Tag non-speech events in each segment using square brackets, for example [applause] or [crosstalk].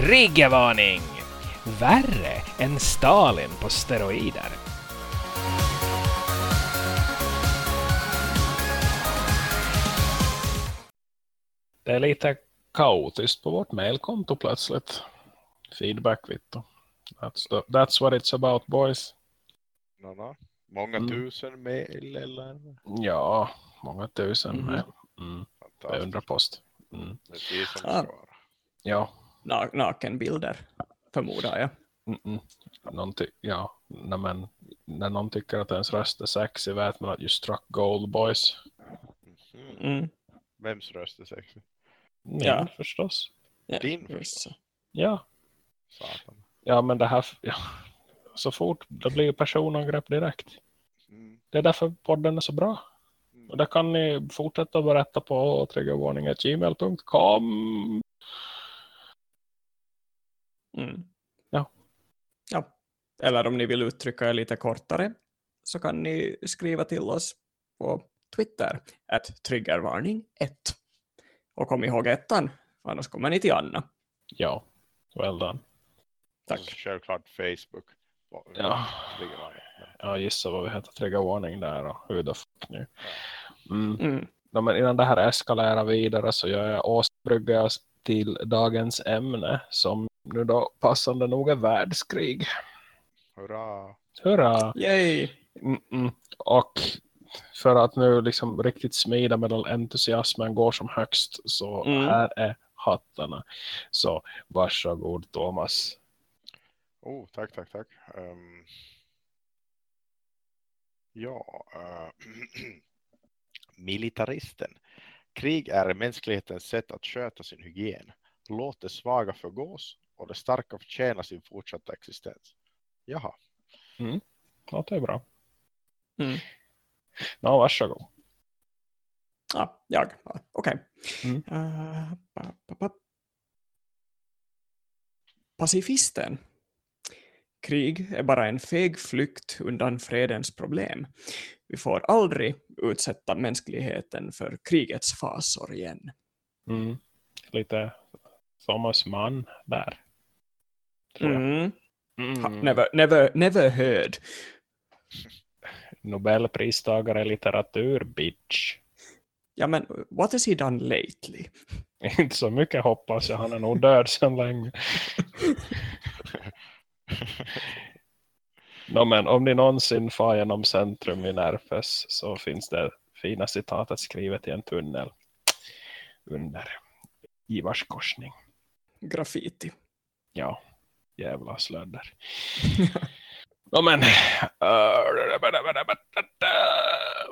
Triggervarning! Värre än Stalin på steroider. Det är lite kaotiskt på vårt mailkonto plötsligt. Feedback, Vitto. That's, the, that's what it's about, boys. No, no. Många Mm. tusen mail eller? Ja, många tusen Mhm. mail. Mm, Fantastiskt. beundrarpost. Mm. Det är som Ah. Ja, Na- nakenbilder, förmodar jag. mm -mm. Någon ja, när, man, när någon tycker att ens röst är sexy vet man att you struck gold, boys. Mhm. Mm. Vems röst är sexig? Min, Ja. förstås. Ja, Din så. Ja. Satan. ja, men det här... Ja. Så fort, det blir ju personangrepp direkt. Mm. Det är därför podden är så bra. Mm. Och det kan ni fortsätta berätta på triggervarning.gmail.com. Mm. Ja. ja. Eller om ni vill uttrycka er lite kortare så kan ni skriva till oss på Twitter, att triggervarning 1. Och kom ihåg ettan, annars kommer ni till Anna. Ja, well done. Tack. Och självklart Facebook. Ja. Jag gissar vad vi heter triggervarning där och hur the fuck nu. Mm. Mm. Ja, men innan det här eskalerar vidare så gör jag åsbrygga till dagens ämne som nu då passande nog är världskrig. Hurra. Hurra! Yay! Mm -mm. Och för att nu liksom riktigt smida medan entusiasmen går som högst så Mm. här är hattarna. Så varsågod Thomas. Oh, tack, tack, tack. Ehm, ja, eh, [clears throat] militaristen. Krig är mänsklighetens sätt att sköta sin hygien. Låt det svaga förgås och det starka förtjäna sin fortsatta existens. Jaha. Ja, det är bra. Mm. Ja, varsågod. Ja, jag. Ja, Okej. Mm. Pa- pa- pa- Pacifisten. Krig är bara en feg flykt undan fredens problem. Vi får aldrig utsätta mänskligheten för krigets fasor igen. Mm. Lite Thomas Mann där. Mm. Mm. never, never, never heard. Nobelpristagare i litteratur, bitch. Ja, men what has he done lately? [laughs] Inte så mycket hoppas jag, han är nog död sedan länge. [laughs] No, men om ni någonsin far genom centrum i Närfes så finns det fina citatet skrivet i en tunnel under Ivars korsning. Graffiti. Ja, jävla slödder. [laughs] no, men, uh,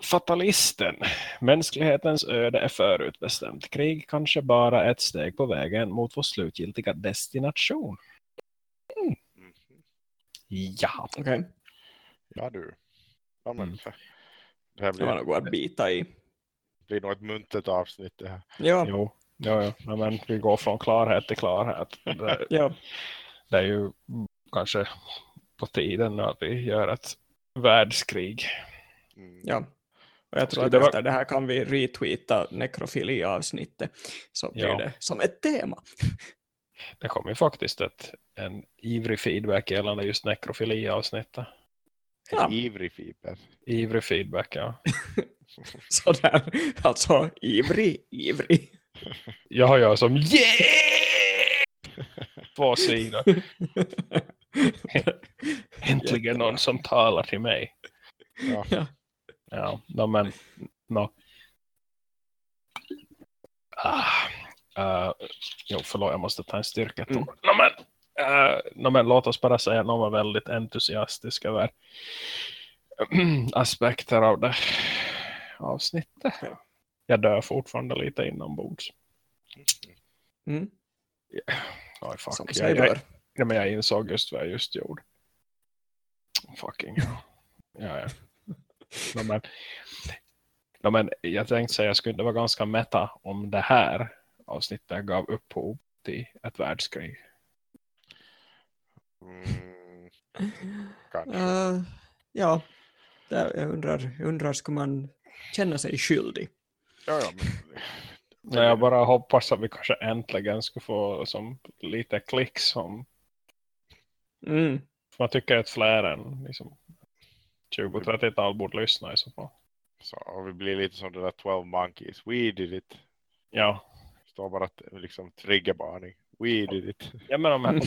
fatalisten. Mänsklighetens öde är förutbestämt. Krig kanske bara ett steg på vägen mot vår slutgiltiga destination. Mhm. Ja. Okej, Ja du. Ja, men, Mm. Det här det var blir, nog att bita i. blir nog ett muntert avsnitt det här. Ja, Jo, jo, jo. Ja, men vi går från klarhet till klarhet. [laughs] Det, ja. Det är ju kanske på tiden nu att vi gör ett världskrig. Mm. Ja. Och jag tror att efter det här kan vi retweeta nekrofili-avsnittet. Så blir Ja. det som ett tema. Det kom ju faktiskt ett, en ivrig feedback gällande just nekrofili-avsnittet. Ja. Ivrig fiber. Ivrig feedback, ja. [laughs] Sådär, alltså ivrig, ivrig. Jag har jag som yeah! Två sidor. [laughs] Äntligen någon som talar till mig. Ja. Ja. Ja, no, men no. Ah, uh, jo, förlåt, jag måste ta en styrka. Mm. No, men, uh, no, men låt oss bara säga att någon var väldigt entusiastisk över [clears throat] aspekter av det avsnittet. Jag dör fortfarande lite inombords. Mm, Oj, fuck. som Jag, sig jag, bör. ja, men jag insåg just vad jag just gjorde. Fucking. Ja, ja. No, men, no, men jag tänkte säga att jag skulle inte vara ganska meta om det här avsnittet gav upphov till ett världskrig. Mm, kanske. Eh, ja, det, jag undrar, jag undrar, ska man känna sig skyldig? Ja, ja, men Nej, jag bara hoppas att vi kanske äntligen ska få som, lite klick som Mm. man tycker att fler än liksom, 20-30-tal borde lyssna i så fall. Så, vi blir lite som det där 12 monkeys. We did it. Ja, Står bara att, liksom triggervarning. We did it. jag menar, om,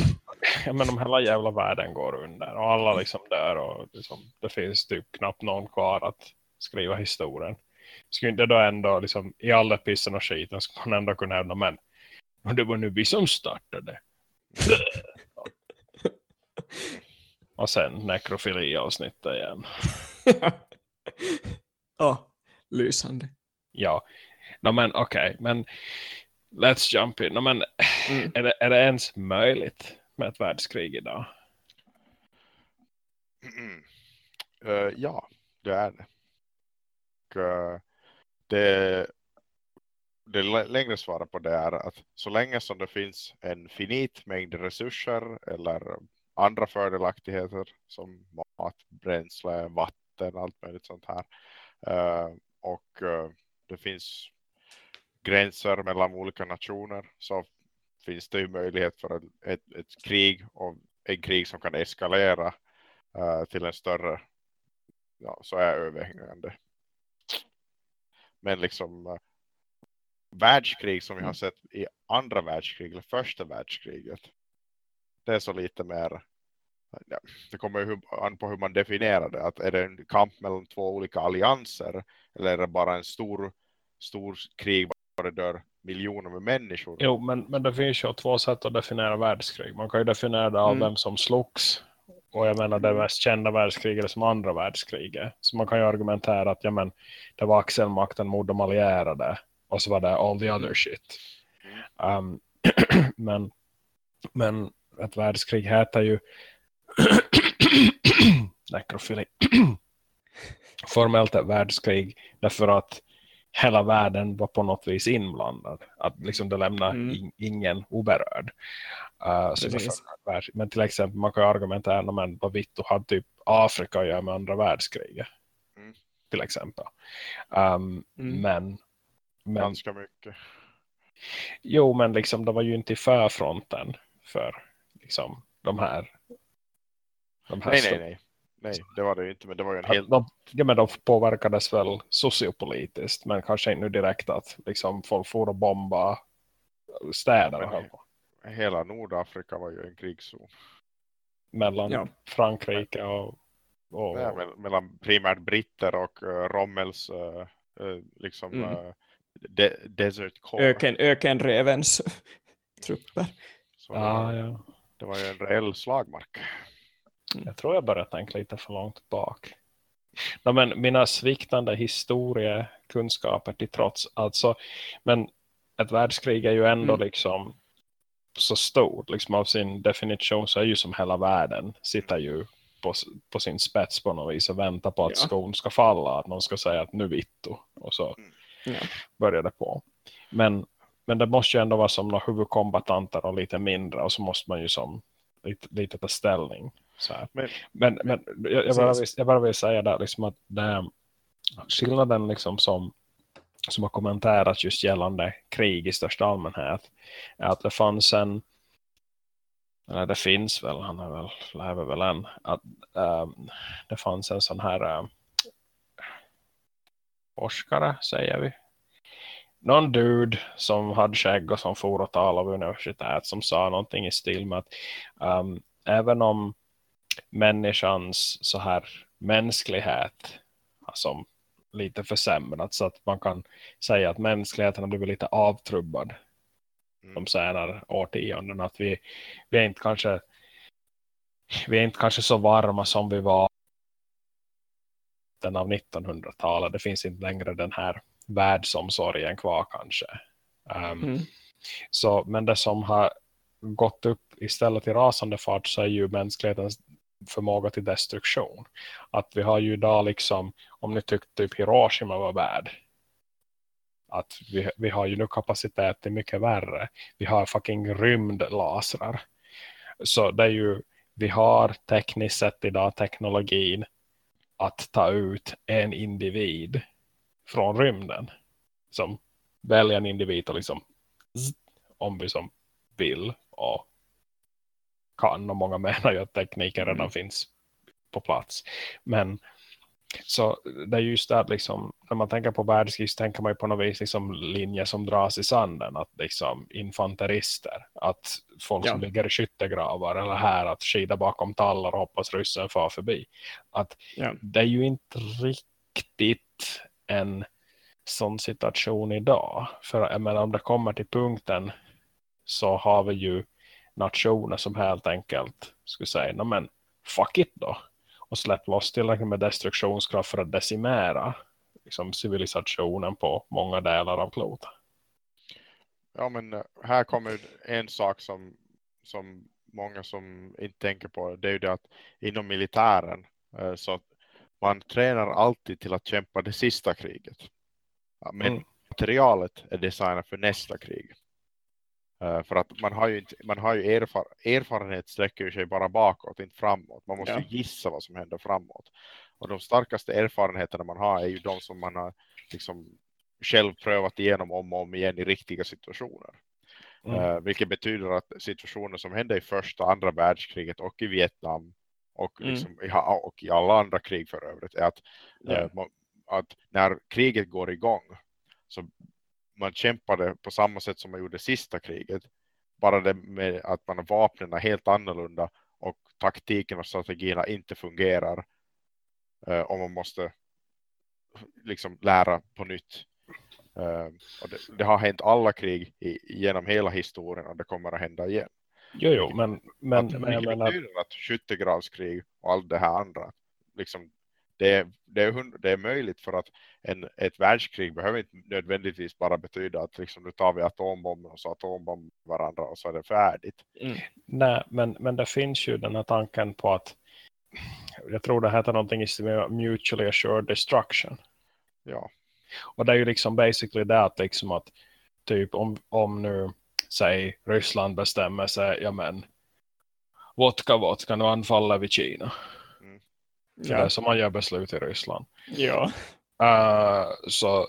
jag menar om hela jävla världen går under och alla liksom dör och liksom, det finns typ knappt någon kvar att skriva historien. Skulle inte då ändå liksom, i alla pissen och skiten skulle man ändå kunna hävda men det var nu vi som startade. och sen nekrofili-avsnittet igen. Åh, lysande. Ja, no, men okej, men let's jump in. No, men, Mm. är, det, är det ens möjligt med ett världskrig idag? Eh, ja, det är det. Och, eh, det. Det längre svaret på det är att så länge som det finns en finit mängd resurser eller andra fördelaktigheter som mat, bränsle, vatten, allt möjligt sånt här. Eh, och eh, det finns gränser mellan olika nationer så finns det ju möjlighet för ett, ett, ett krig och en krig som kan eskalera eh, till en större ja, så är överhängande. Men liksom uh, världskrig som vi har sett i andra världskrig eller första världskriget. Det är så lite mer ja, det kommer ju an på hur man definierar det. Att är det en kamp mellan två olika allianser eller är det bara en stor, stor krig där det dör miljoner med människor? Jo, men, men det finns ju två sätt att definiera världskrig. Man kan ju definiera det av Mm. vem som slogs. Och jag menar det mest kända världskriget som andra världskriget. Så man kan ju argumentera att ja, men, det var axelmakten mot de allierade. Och så var det all the other shit. Um, [clears throat] men, men ett världskrig heter ju [clears throat] nekrofili. [clears throat] Formellt ett världskrig därför att hela världen var på något vis inblandad. Att liksom det lämnar Mm. in, ingen oberörd. Därför- världs- men till exempel man kan ju argumentera men vad Vittu hade typ Afrika att göra med andra världskriget. Mm. Till exempel. Um, Mm. Men, men Ganska mycket. Jo, men liksom det var ju inte i förfronten för liksom de här. De här Nej, nej, nej. Nej, det var det ju inte. Men det var ju en helt... De, ja, men de påverkades väl sociopolitiskt, men kanske inte nu direkt att liksom folk får och bomba städer och. Hela Nordafrika var ju en krigszon. mellan Ja. Frankrike och, och Ja, mell- mellan primärt britter och uh, Rommels uh, uh, liksom Mm. uh, de Desert Corps. Öken, ökenrevens [laughs] trupper. Så ja, det, ja. det var ju en reell slagmark. Jag tror jag börjar tänka lite för långt bak. Ja, men mina sviktande historiekunskaper till trots. Alltså, men ett världskrig är ju ändå Mm. liksom så stort. Liksom av sin definition så är ju som hela världen sitter ju på, på sin spets på något vis och väntar på att Ja. skon ska falla. Att någon ska säga att nu vittu. Och så Ja. börjar det på. Men, men det måste ju ändå vara som några huvudkombatanter och lite mindre. Och så måste man ju som lite, lite ta ställning. Så här. Men, Men, men jag, jag, bara vill, jag bara vill säga där liksom att det, skillnaden liksom som, som har kommenterats just gällande krig i största allmänhet är att det fanns en eller det finns väl, han är väl, lever väl än att um, det fanns en sån här um, forskare säger vi. Någon dude som hade skägg och som for och talade av universitet som sa någonting i stil med att um, även om människans så här mänsklighet alltså har lite försämrats så att man kan säga att mänskligheten har blivit lite avtrubbad Mm. de senare årtionden att vi, vi är inte kanske vi är inte kanske så varma som vi var den av 1900-talet. Det finns inte längre den här världsomsorgen kvar kanske. Um, Mm. så, men det som har gått upp istället i rasande fart så är ju mänsklighetens förmåga till destruktion. Att vi har ju idag liksom, om ni tyckte typ Hiroshima var värd. Att vi, vi har ju nu kapacitet till mycket värre. Vi har fucking rymdlasrar. Så det är ju, vi har tekniskt sett idag teknologin att ta ut en individ från rymden. Som väljer en individ och liksom om vi som vill och kan och många menar ju att tekniken redan Mm. finns på plats. Men så det är just det att liksom, när man tänker på världskrig så tänker man ju på något vis liksom linjer som dras i sanden. Att liksom infanterister, att folk som Ja. ligger i skyttegravar eller här att skida bakom tallar och hoppas ryssen far förbi. Att Ja. det är ju inte riktigt en sån situation idag. För jag menar, om det kommer till punkten så har vi ju nationer som helt enkelt skulle säga, "Nå men fuck it då. Och släpp loss tillräckligt med destruktionskraft för att decimera liksom, civilisationen på många delar av klotet. Ja men eh, här kommer en sak som, som många som inte tänker på. Det är ju det att inom militären eh, så man tränar alltid till att kämpa det sista kriget. Men Mm. materialet är designat för nästa krig. Eh, för att man har ju, inte, man har ju erfar, erfarenhet sträcker sig bara bakåt, inte framåt. Man måste Ja. gissa vad som händer framåt. Och de starkaste erfarenheterna man har är ju de som man har liksom själv prövat igenom om och om igen i riktiga situationer. Mm. Eh, vilket betyder att situationer som hände i första och andra världskriget och i Vietnam och, Mm. liksom, i, ha- och i alla andra krig för övrigt är att, Ja. eh, att när kriget går igång så man kämpade på samma sätt som man gjorde sista kriget. Bara det med att man vapnen är helt annorlunda och taktiken och strategierna inte fungerar. Eh, och man måste liksom lära på nytt. Eh, det, det har hänt alla krig i, genom hela historien och det kommer att hända igen. Jo, jo, men, men, att, men jag menar, att skyttegravskrig och allt det här andra, liksom, det, är, det, är, det är möjligt för att en, ett världskrig behöver inte nödvändigtvis bara betyda att liksom, nu tar vi atombomben och så atombomben varandra och så är det färdigt. Mm. nej, men, men det finns ju den här tanken på att jag tror det heter någonting med mutually assured destruction. Ja, Och det är ju liksom basically det att liksom att typ om, om nu säg Ryssland bestämmer sig, ja men vodka, vodka, nu anfaller vi Kina. Det är som man gör beslut i Ryssland. ja. Uh, så,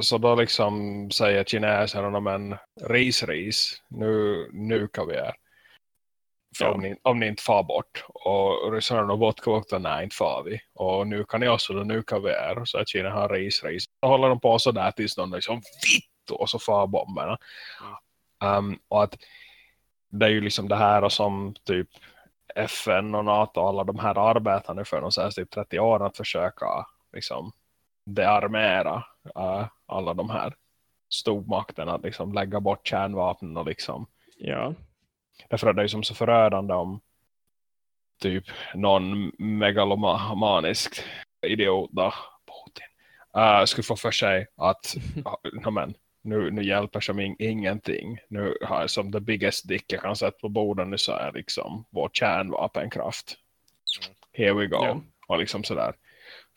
så då liksom säger kineserna, men ris, ris, nu nukar vi er. Ja. om, ni, om ni inte far bort. Och ryssarna och vodka, vodka, nej inte far vi. Och nu kan ni också, då nukar vi er. Så att Kina har ris, ris. Då håller de på sådär tills någon liksom vitt och så far bomberna. Um, och att det är ju liksom det här som typ FN och NATO och alla de här arbetar nu för de senaste typ 30 åren att försöka liksom dearmera uh, alla de här stormakterna att liksom lägga bort kärnvapen och liksom ja. därför att det är som så förödande om typ någon megalomanisk idiot då, Putin uh, skulle få för sig att [laughs] ja, men, nu, nu hjälper som in, ingenting. Nu har jag som the biggest dick jag kan sätta på borden nu så är liksom vår kärnvapenkraft. Here we go. Ja. Och liksom sådär.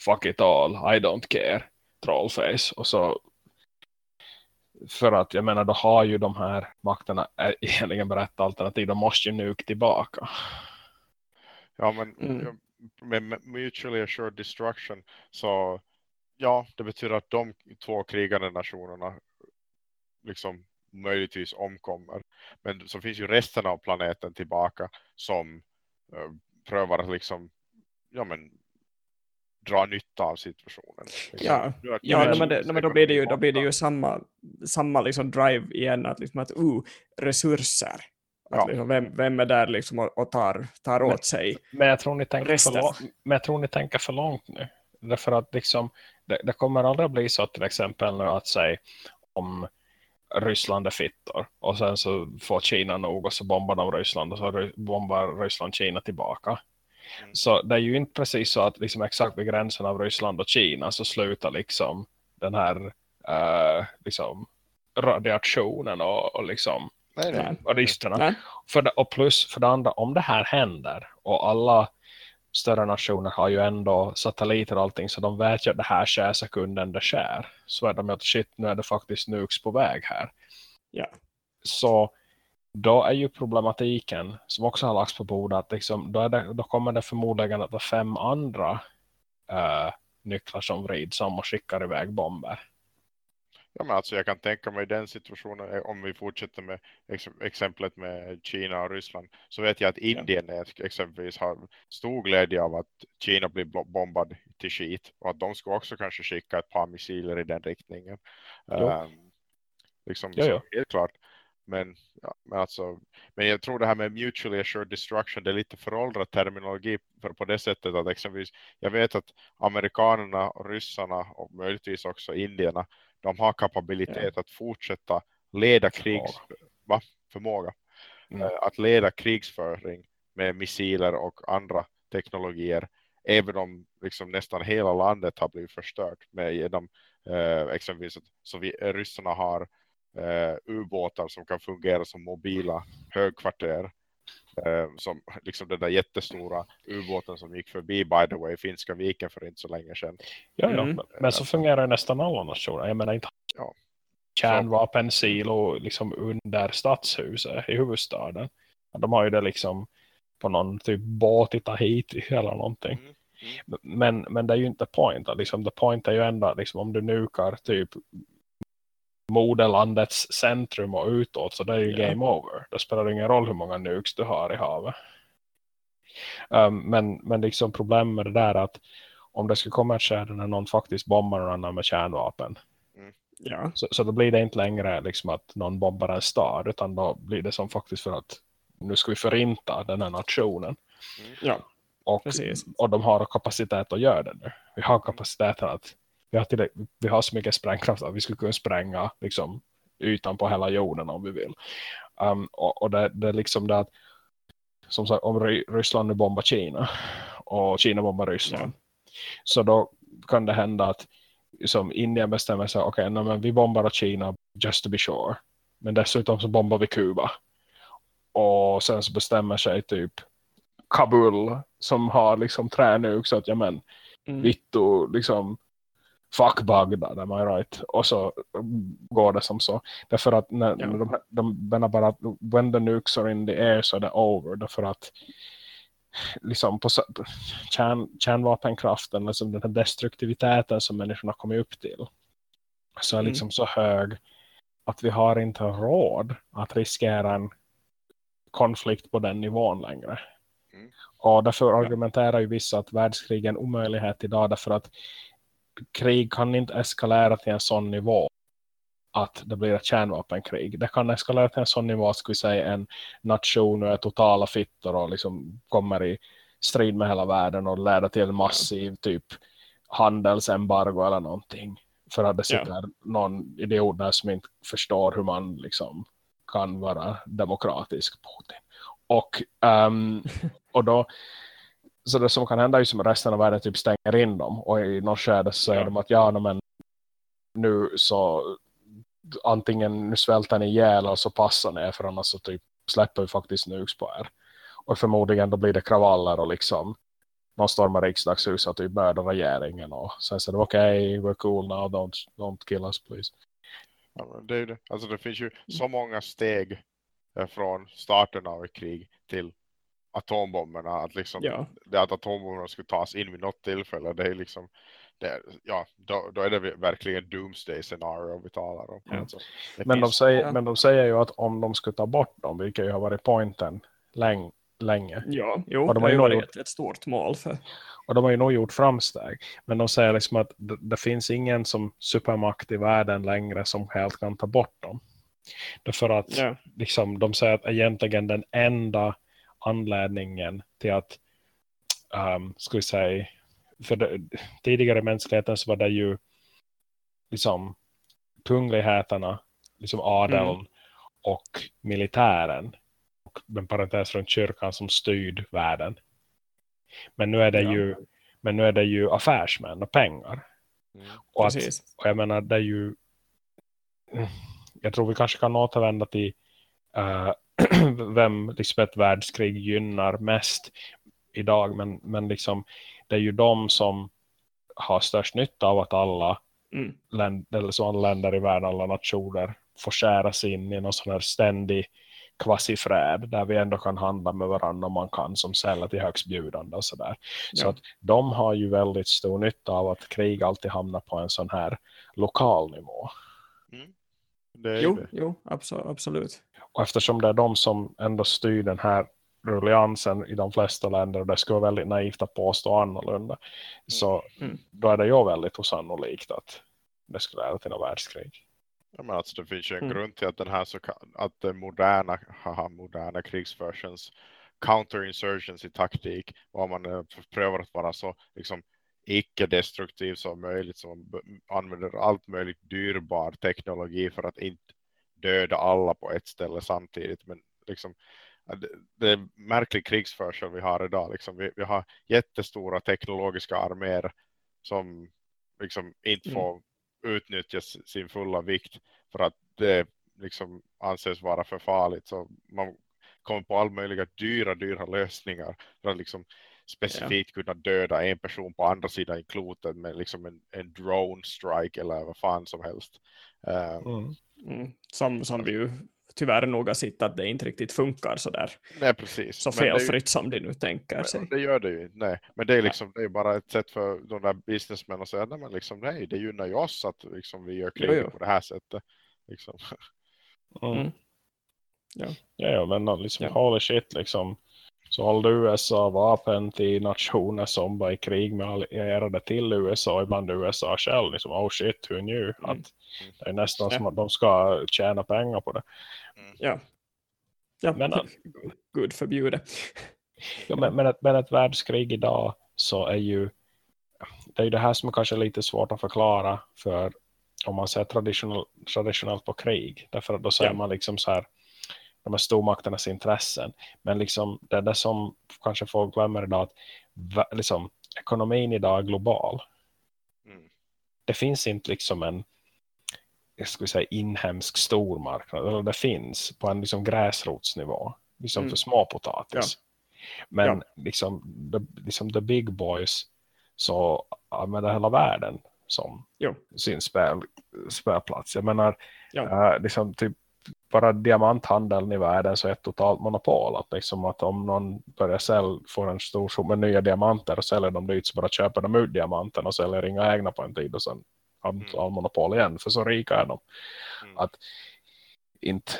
Fuck it all, I don't care. Trollface. Och så för att jag menar då har ju de här makterna eh, [laughs] egentligen berättat alternativ. De måste ju nuke tillbaka. ja men Mm. med mutually assured destruction så ja, det betyder att de två krigande nationerna liksom möjligtvis omkommer. Men så finns ju resten av planeten tillbaka som eh, prövar att liksom ja men dra nytta av situationen. Liksom, Ja, att Ja, men- men, det, men då blir det ju, då blir det ju samma, samma liksom drive igen, att, liksom att uh, resurser. Att Ja. liksom, vem, vem är där liksom och, och tar, tar Men- åt sig? Men jag tror ni tänker för, långt, men jag tror ni tänker för långt nu. Därför att liksom, det, det kommer aldrig att bli så till exempel att säga om Ryssland är fittor och sen så får Kina nog och så bombar de Ryssland och så bombar Ryssland Kina tillbaka. Mm. Så det är ju inte precis så att liksom exakt vid gränsen av Ryssland och Kina så slutar liksom den här eh, liksom radiationen och, och liksom Nej, nej. Nej. och riskerna. Nej. För det, och plus för det andra, om det här händer och alla större nationer har ju ändå satelliter och allting så de vet ju att det här sker sekunden det sker. Så är de ju att shit, nu är det faktiskt nukes på väg här. Ja. Så då är ju problematiken som också har lagts på bordet att liksom, då, är det, då kommer det förmodligen att vara fem andra eh, nycklar som vrids om och skickar iväg bomber. Ja, men alltså jag kan tänka mig den situationen eh, om vi fortsätter med ex exemplet med Kina och Ryssland så vet jag att Indien ja. exempelvis har stor glädje av att Kina blir bombad till skit och att de ska också kanske skicka ett par missiler i den riktningen. Um, liksom jo, jo. helt klart. Men, ja, men, alltså, men jag tror det här med mutually assured destruction det är lite föråldrad terminologi för på det sättet att exempelvis jag vet att amerikanerna och ryssarna och möjligtvis också indierna de har kapabilitet ja. att fortsätta leda krigs va? förmåga mm. Eh, att leda krigsföring med missiler och andra teknologier även om liksom nästan hela landet har blivit förstört med genom eh, exempelvis att så vi, ryssarna har eh, ubåtar som kan fungera som mobila högkvarter eh, som liksom den där jättestora ubåten som gick förbi by the way Finska viken för inte så länge sedan. Ja. Mm. men så fungerar nästan alla nationer. Jag menar inte ja. kärnvapensilo liksom under stadshuset i huvudstaden. De har ju det liksom på någon typ båt i Tahiti eller någonting. Mm. Mm. Men, men det är ju inte point. Liksom, the point är ju ändå liksom, om du nukar typ moderlandets centrum och utåt så det är ju yeah. game over. Det spelar ingen roll hur många nukes du har i havet. Um, men, men liksom problemet med det där är att om det skulle komma ett skärde när någon faktiskt bombar någon annan med kärnvapen mm. ja. så, så då blir det inte längre liksom att någon bombar en stad utan då blir det som faktiskt för att nu ska vi förinta den här nationen. Mm. Ja. Och, och de har kapacitet att göra det nu. Vi har kapaciteten att vi har, till, vi har så mycket sprängkraft att vi skulle kunna spränga liksom, ytan på hela jorden om vi vill. Um, och, och det, det är liksom det att som sagt, om Ryssland nu bombar Kina och Kina bombar Ryssland mm. så då kan det hända att som Indien bestämmer sig okej, okay, men vi bombar Kina just to be sure. Men dessutom så bombar vi Kuba. Och sen så bestämmer sig typ Kabul som har liksom tränuk så att ja men mm. Vittu liksom fuck Bagdad, am I right? Och så går det som så. Därför att när, ja. de, de menar bara att when the nukes are in the air så är det over. Därför att liksom på kärn, kärnvapenkraften, liksom den här destruktiviteten som människorna kommer upp till så är mm. liksom så hög att vi har inte råd att riskera en konflikt på den nivån längre. Mm. Och därför argumenterar ju vissa att världskrig är en omöjlighet idag därför att krig kan inte eskalera till en sån nivå att det blir ett kärnvapenkrig. Det kan eskalera till en sån nivå, skulle säga en nation är totala fittor och liksom kommer i strid med hela världen och leder till en massiv typ handelsembargo eller någonting. För att det sitter ja. någon idiot där som inte förstår hur man liksom kan vara demokratisk Putin. Och, um, och då så det som kan hända är som resten av världen typ stänger in dem och i något skede så säger ja. de att ja men nu så antingen nu svälter ni ihjäl eller så passar ni för annars så typ släpper vi faktiskt nukes på er. Och förmodligen då blir det kravaller och liksom någon stormar riksdagshuset och typ mördar regeringen och sen säger de okej, okay, we're cool now, don't, don't kill us please. Ja, det, är det. Alltså det finns ju så många steg från starten av ett krig till atombomberna att liksom ja. det att atombomberna skulle tas in vid något tillfälle det är liksom det, ja, då, då är det verkligen doomsday scenario vi talar om. Ja. Alltså, men, de säger, ja. men de säger ju att om de skulle ta bort dem, vilket ju har varit pointen läng, länge. Ja, jo, och de har ju varit gjort, ett, stort mål för. Och de har ju nog gjort framsteg. Men de säger liksom att det, det finns ingen som supermakt i världen längre som helt kan ta bort dem. Därför att ja. liksom, de säger att egentligen den enda anledningen till att um, ska vi säga för det, tidigare mänskligheten så var det ju liksom kungligheterna, liksom adeln mm. och militären och en parentes från kyrkan som styrd världen. Men nu är det ja. ju men nu är det ju affärsmän och pengar. Mm. Och, att, och jag menar det är ju jag tror vi kanske kan återvända till uh, [clears throat] vem liksom ett världskrig gynnar mest idag. Men, men liksom, det är ju de som har störst nytta av att alla, mm. länder, eller så länder i världen, alla nationer får skäras in i någon sån här ständig kvasifräd där vi ändå kan handla med varandra om man kan som säljer till högstbjudande och sådär. Ja. Så att de har ju väldigt stor nytta av att krig alltid hamnar på en sån här lokal nivå. Ju Jo, det. jo abso- absolut. Och eftersom det är de som ändå styr den här rulliansen i de flesta länder och det skulle vara väldigt naivt att påstå annorlunda så Mm. då är det ju väldigt osannolikt att det skulle leda till något världskrig. Ja, men alltså det finns ju en Mm. grund till att den här så att den moderna, haha, moderna krigsförsens counterinsurgency taktik var man eh, prövar att vara så liksom icke-destruktiv som möjligt som använder allt möjligt dyrbar teknologi för att inte döda alla på ett ställe samtidigt men liksom ja, det, är märklig krigsförsel vi har idag liksom vi, vi har jättestora teknologiska arméer som liksom inte Mm. får utnyttja s- sin fulla vikt för att det liksom anses vara för farligt så man kommer på all möjliga dyra dyra lösningar för att liksom specifikt kunna döda en person på andra sidan klotet med liksom en, en drone strike eller vad fan som helst. Eh, Mm. Mm. Som, som vi ju tyvärr nog har sett att det inte riktigt funkar så där nej precis. så ju- felfritt som de nu tänker Men sig. Det gör det ju inte, nej. Men det är liksom det är bara ett sätt för de där businessmän att säga nej, men liksom, nej, det gynnar ju oss att liksom, vi gör krig på det här sättet. Liksom. [laughs] Mm. Mm. Ja. Ja, ja, men liksom, Ja. holy shit liksom. Så hållde USA vapen till nationer som var i krig med allierade till USA, ibland USA själv. Liksom, oh shit, who knew? Att det är nästan Ja. som att de ska tjäna pengar på det. Ja. Ja, Men, äh, [laughs] Gud förbjude. Ja, men, men, ett, men ett världskrig idag så är ju det är ju det här som är kanske lite svårt att förklara för om man ser traditionell, traditionellt på krig. Därför att då säger Ja. man liksom så här de här stormakternas intressen. Men liksom det är det som kanske folk glömmer idag att liksom, ekonomin idag är global. Mm. Det finns inte liksom en jag skulle säga inhemsk stormarknad. Eller det finns på en liksom gräsrotsnivå. Liksom Mm. för småpotatis. Men Ja. liksom, the, liksom the big boys så använder hela världen som Jo. sin spel, spelplats. Jag menar, Ja. eh, liksom typ bara diamanthandeln i världen så är ett totalt monopol. Att, liksom att om någon börjar sälja, får en stor summa nya diamanter och säljer dem dit så bara köper de ut diamanten och säljer inga egna på en tid och sen har Mm. monopol igen. För så rika är de. Mm. Att inte,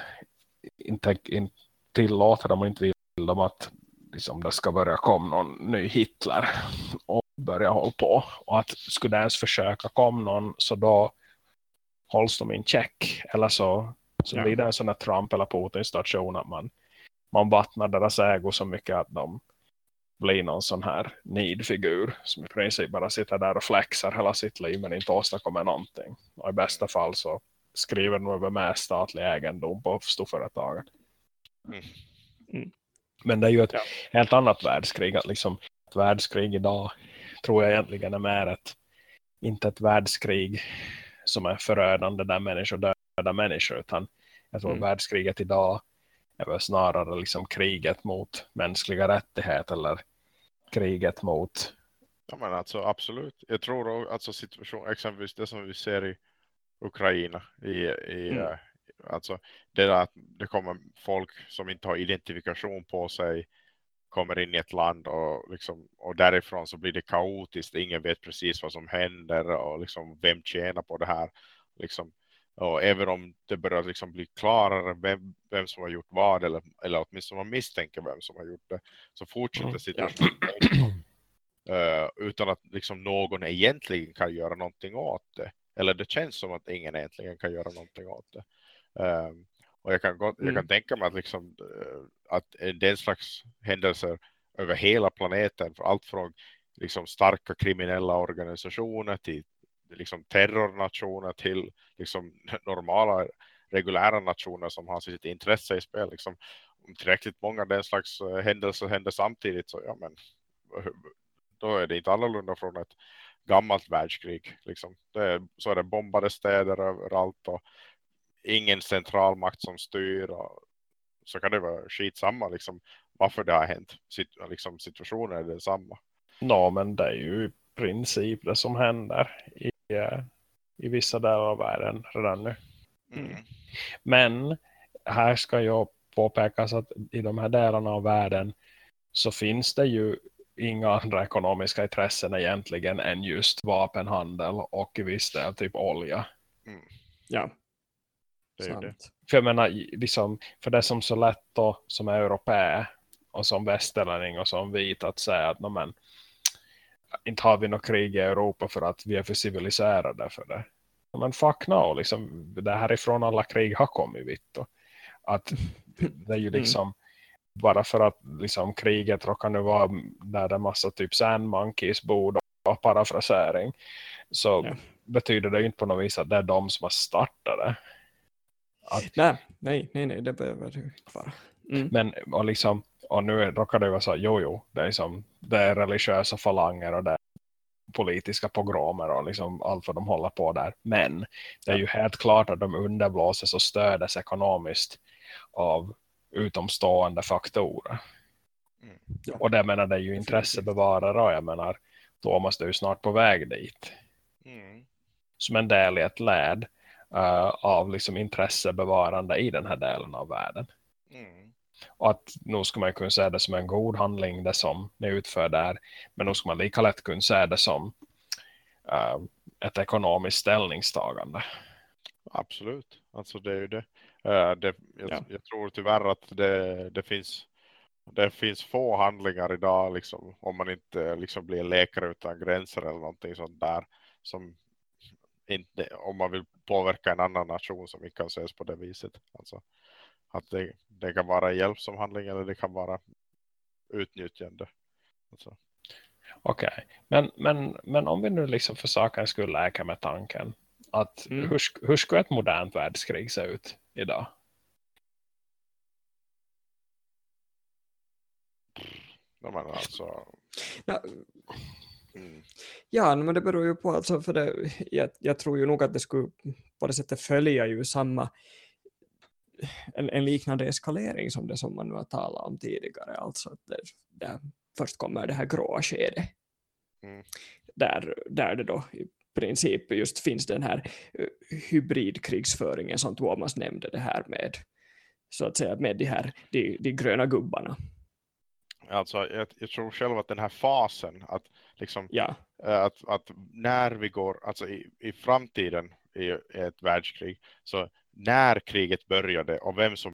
inte, inte tillåter dem och inte vill de att liksom, det ska börja komma någon ny Hitler och börja hålla på. Och att skulle det ens försöka komma någon så då hålls de i en check. Eller så, så Ja. blir det en sån här Trump eller Putin station att man, man vattnar deras ägo så mycket att de blir någon sån här nidfigur som i princip bara sitter där och flexar hela sitt liv men inte åstadkommer någonting. Och i bästa fall så skriver de över med statlig egendom på storföretaget. Mm. Mm. Men det är ju ett Ja. helt annat världskrig. Att liksom, ett världskrig idag tror jag egentligen är mer ett, inte ett världskrig som är förödande där människor dödar människor. Utan jag tror Mm. världskriget idag är väl snarare liksom kriget mot mänskliga rättigheter eller kriget mot Ja, men alltså absolut. Jag tror då, alltså situation, exempelvis det som vi ser i Ukraina i, i Mm. eh, alltså det där att det kommer folk som inte har identifikation på sig kommer in i ett land och liksom och därifrån så blir det kaotiskt. Ingen vet precis vad som händer och liksom vem tjänar på det här liksom. Och även om det börjar liksom bli klarare vem, vem som har gjort vad eller, eller åtminstone man misstänker vem som har gjort det så fortsätter Mm, situationen Eh, utan att liksom någon egentligen kan göra någonting åt det. Eller det känns som att ingen egentligen kan göra någonting åt det. Ehm, och jag kan, gott, jag Mm. kan tänka mig att, liksom, eh, att det är en slags händelser över hela planeten. För allt från liksom, starka kriminella organisationer till liksom, terrornationer till liksom, [laughs] normala regulära nationer som har sitt intresse i spel. Liksom, om tillräckligt många den slags eh, händelser händer samtidigt så ja men eh, då är det inte annorlunda från ett gammalt världskrig. Liksom. Det är, så är det bombade städer överallt och ingen centralmakt som styr. Och så kan det vara skitsamma liksom, varför det har hänt. Sit, liksom, situationen är densamma. Ja, men det är ju i princip det som händer i, i vissa delar av världen redan nu. Mm. Men här ska jag påpekas att i de här delarna av världen så finns det ju inga andra ekonomiska intressen egentligen än just vapenhandel och i viss del typ olja. Ja. det är ju det. För jag menar, liksom, för det som så lätt då, som är europé och som västerlänning och som vit att säga att "Nå, men, inte har vi något krig i Europa för att vi är för civiliserade för det. Men fuck no, liksom, det härifrån alla krig har kommit vitt. Att [laughs] det är ju liksom bara för att liksom, kriget råkar nu vara där det är massa typ sand monkeys bor och parafrasering så Ja. betyder det ju inte på något vis att det är de som har startat det. Att, Nej, nej, nej, nej, det behöver det inte vara. Mm. men och liksom och nu råkar det vara så jo jo det är som det är religiösa falanger och det är politiska pogromer och liksom allt vad de håller på där men det är ju helt klart att de underblåses och stödes ekonomiskt av utomstående faktorer Mm. Ja. och det menar det är ju intressebevarare och jag menar Thomas är ju snart på väg dit Mm. som en del i ett led eh, av liksom intressebevarande i den här delen av världen Mm. Och att nu ska man kunna se det som en god handling det som ni utför där. Men nu ska man lika lätt kunna se det som eh, ett ekonomiskt ställningstagande. Absolut, alltså det är ju det. Eh, det jag, Ja. jag tror tyvärr att det, det finns det finns få handlingar idag liksom, om man inte liksom blir läkare utan gränser eller någonting sånt där som inte, om man vill påverka en annan nation som inte kan ses på det viset. Alltså, att det, det kan vara hjälp som handling eller det kan vara utnyttjande. Alltså, Okej, men, men, men om vi nu liksom för sakens skull läka med tanken att Mm. hur, hur skulle ett modernt världskrig se ut idag? menar alltså, Ja, mm, Ja, men det beror ju på, alltså, för det, jag, jag tror ju nog att det skulle på det sättet följa ju samma, en, en liknande eskalering som det som man nu har talat om tidigare, alltså att det, där först kommer det här gråa skedet, Mm. där, där det då i princip just finns den här eh, hybridkrigsföringen som Thomas nämnde det här med, så att säga med de här de, de gröna gubbarna. alltså jag, jag tror själv att den här fasen att liksom Ja, Eh, att, att när vi går, alltså i, i framtiden i, i ett världskrig, så när kriget började och vem som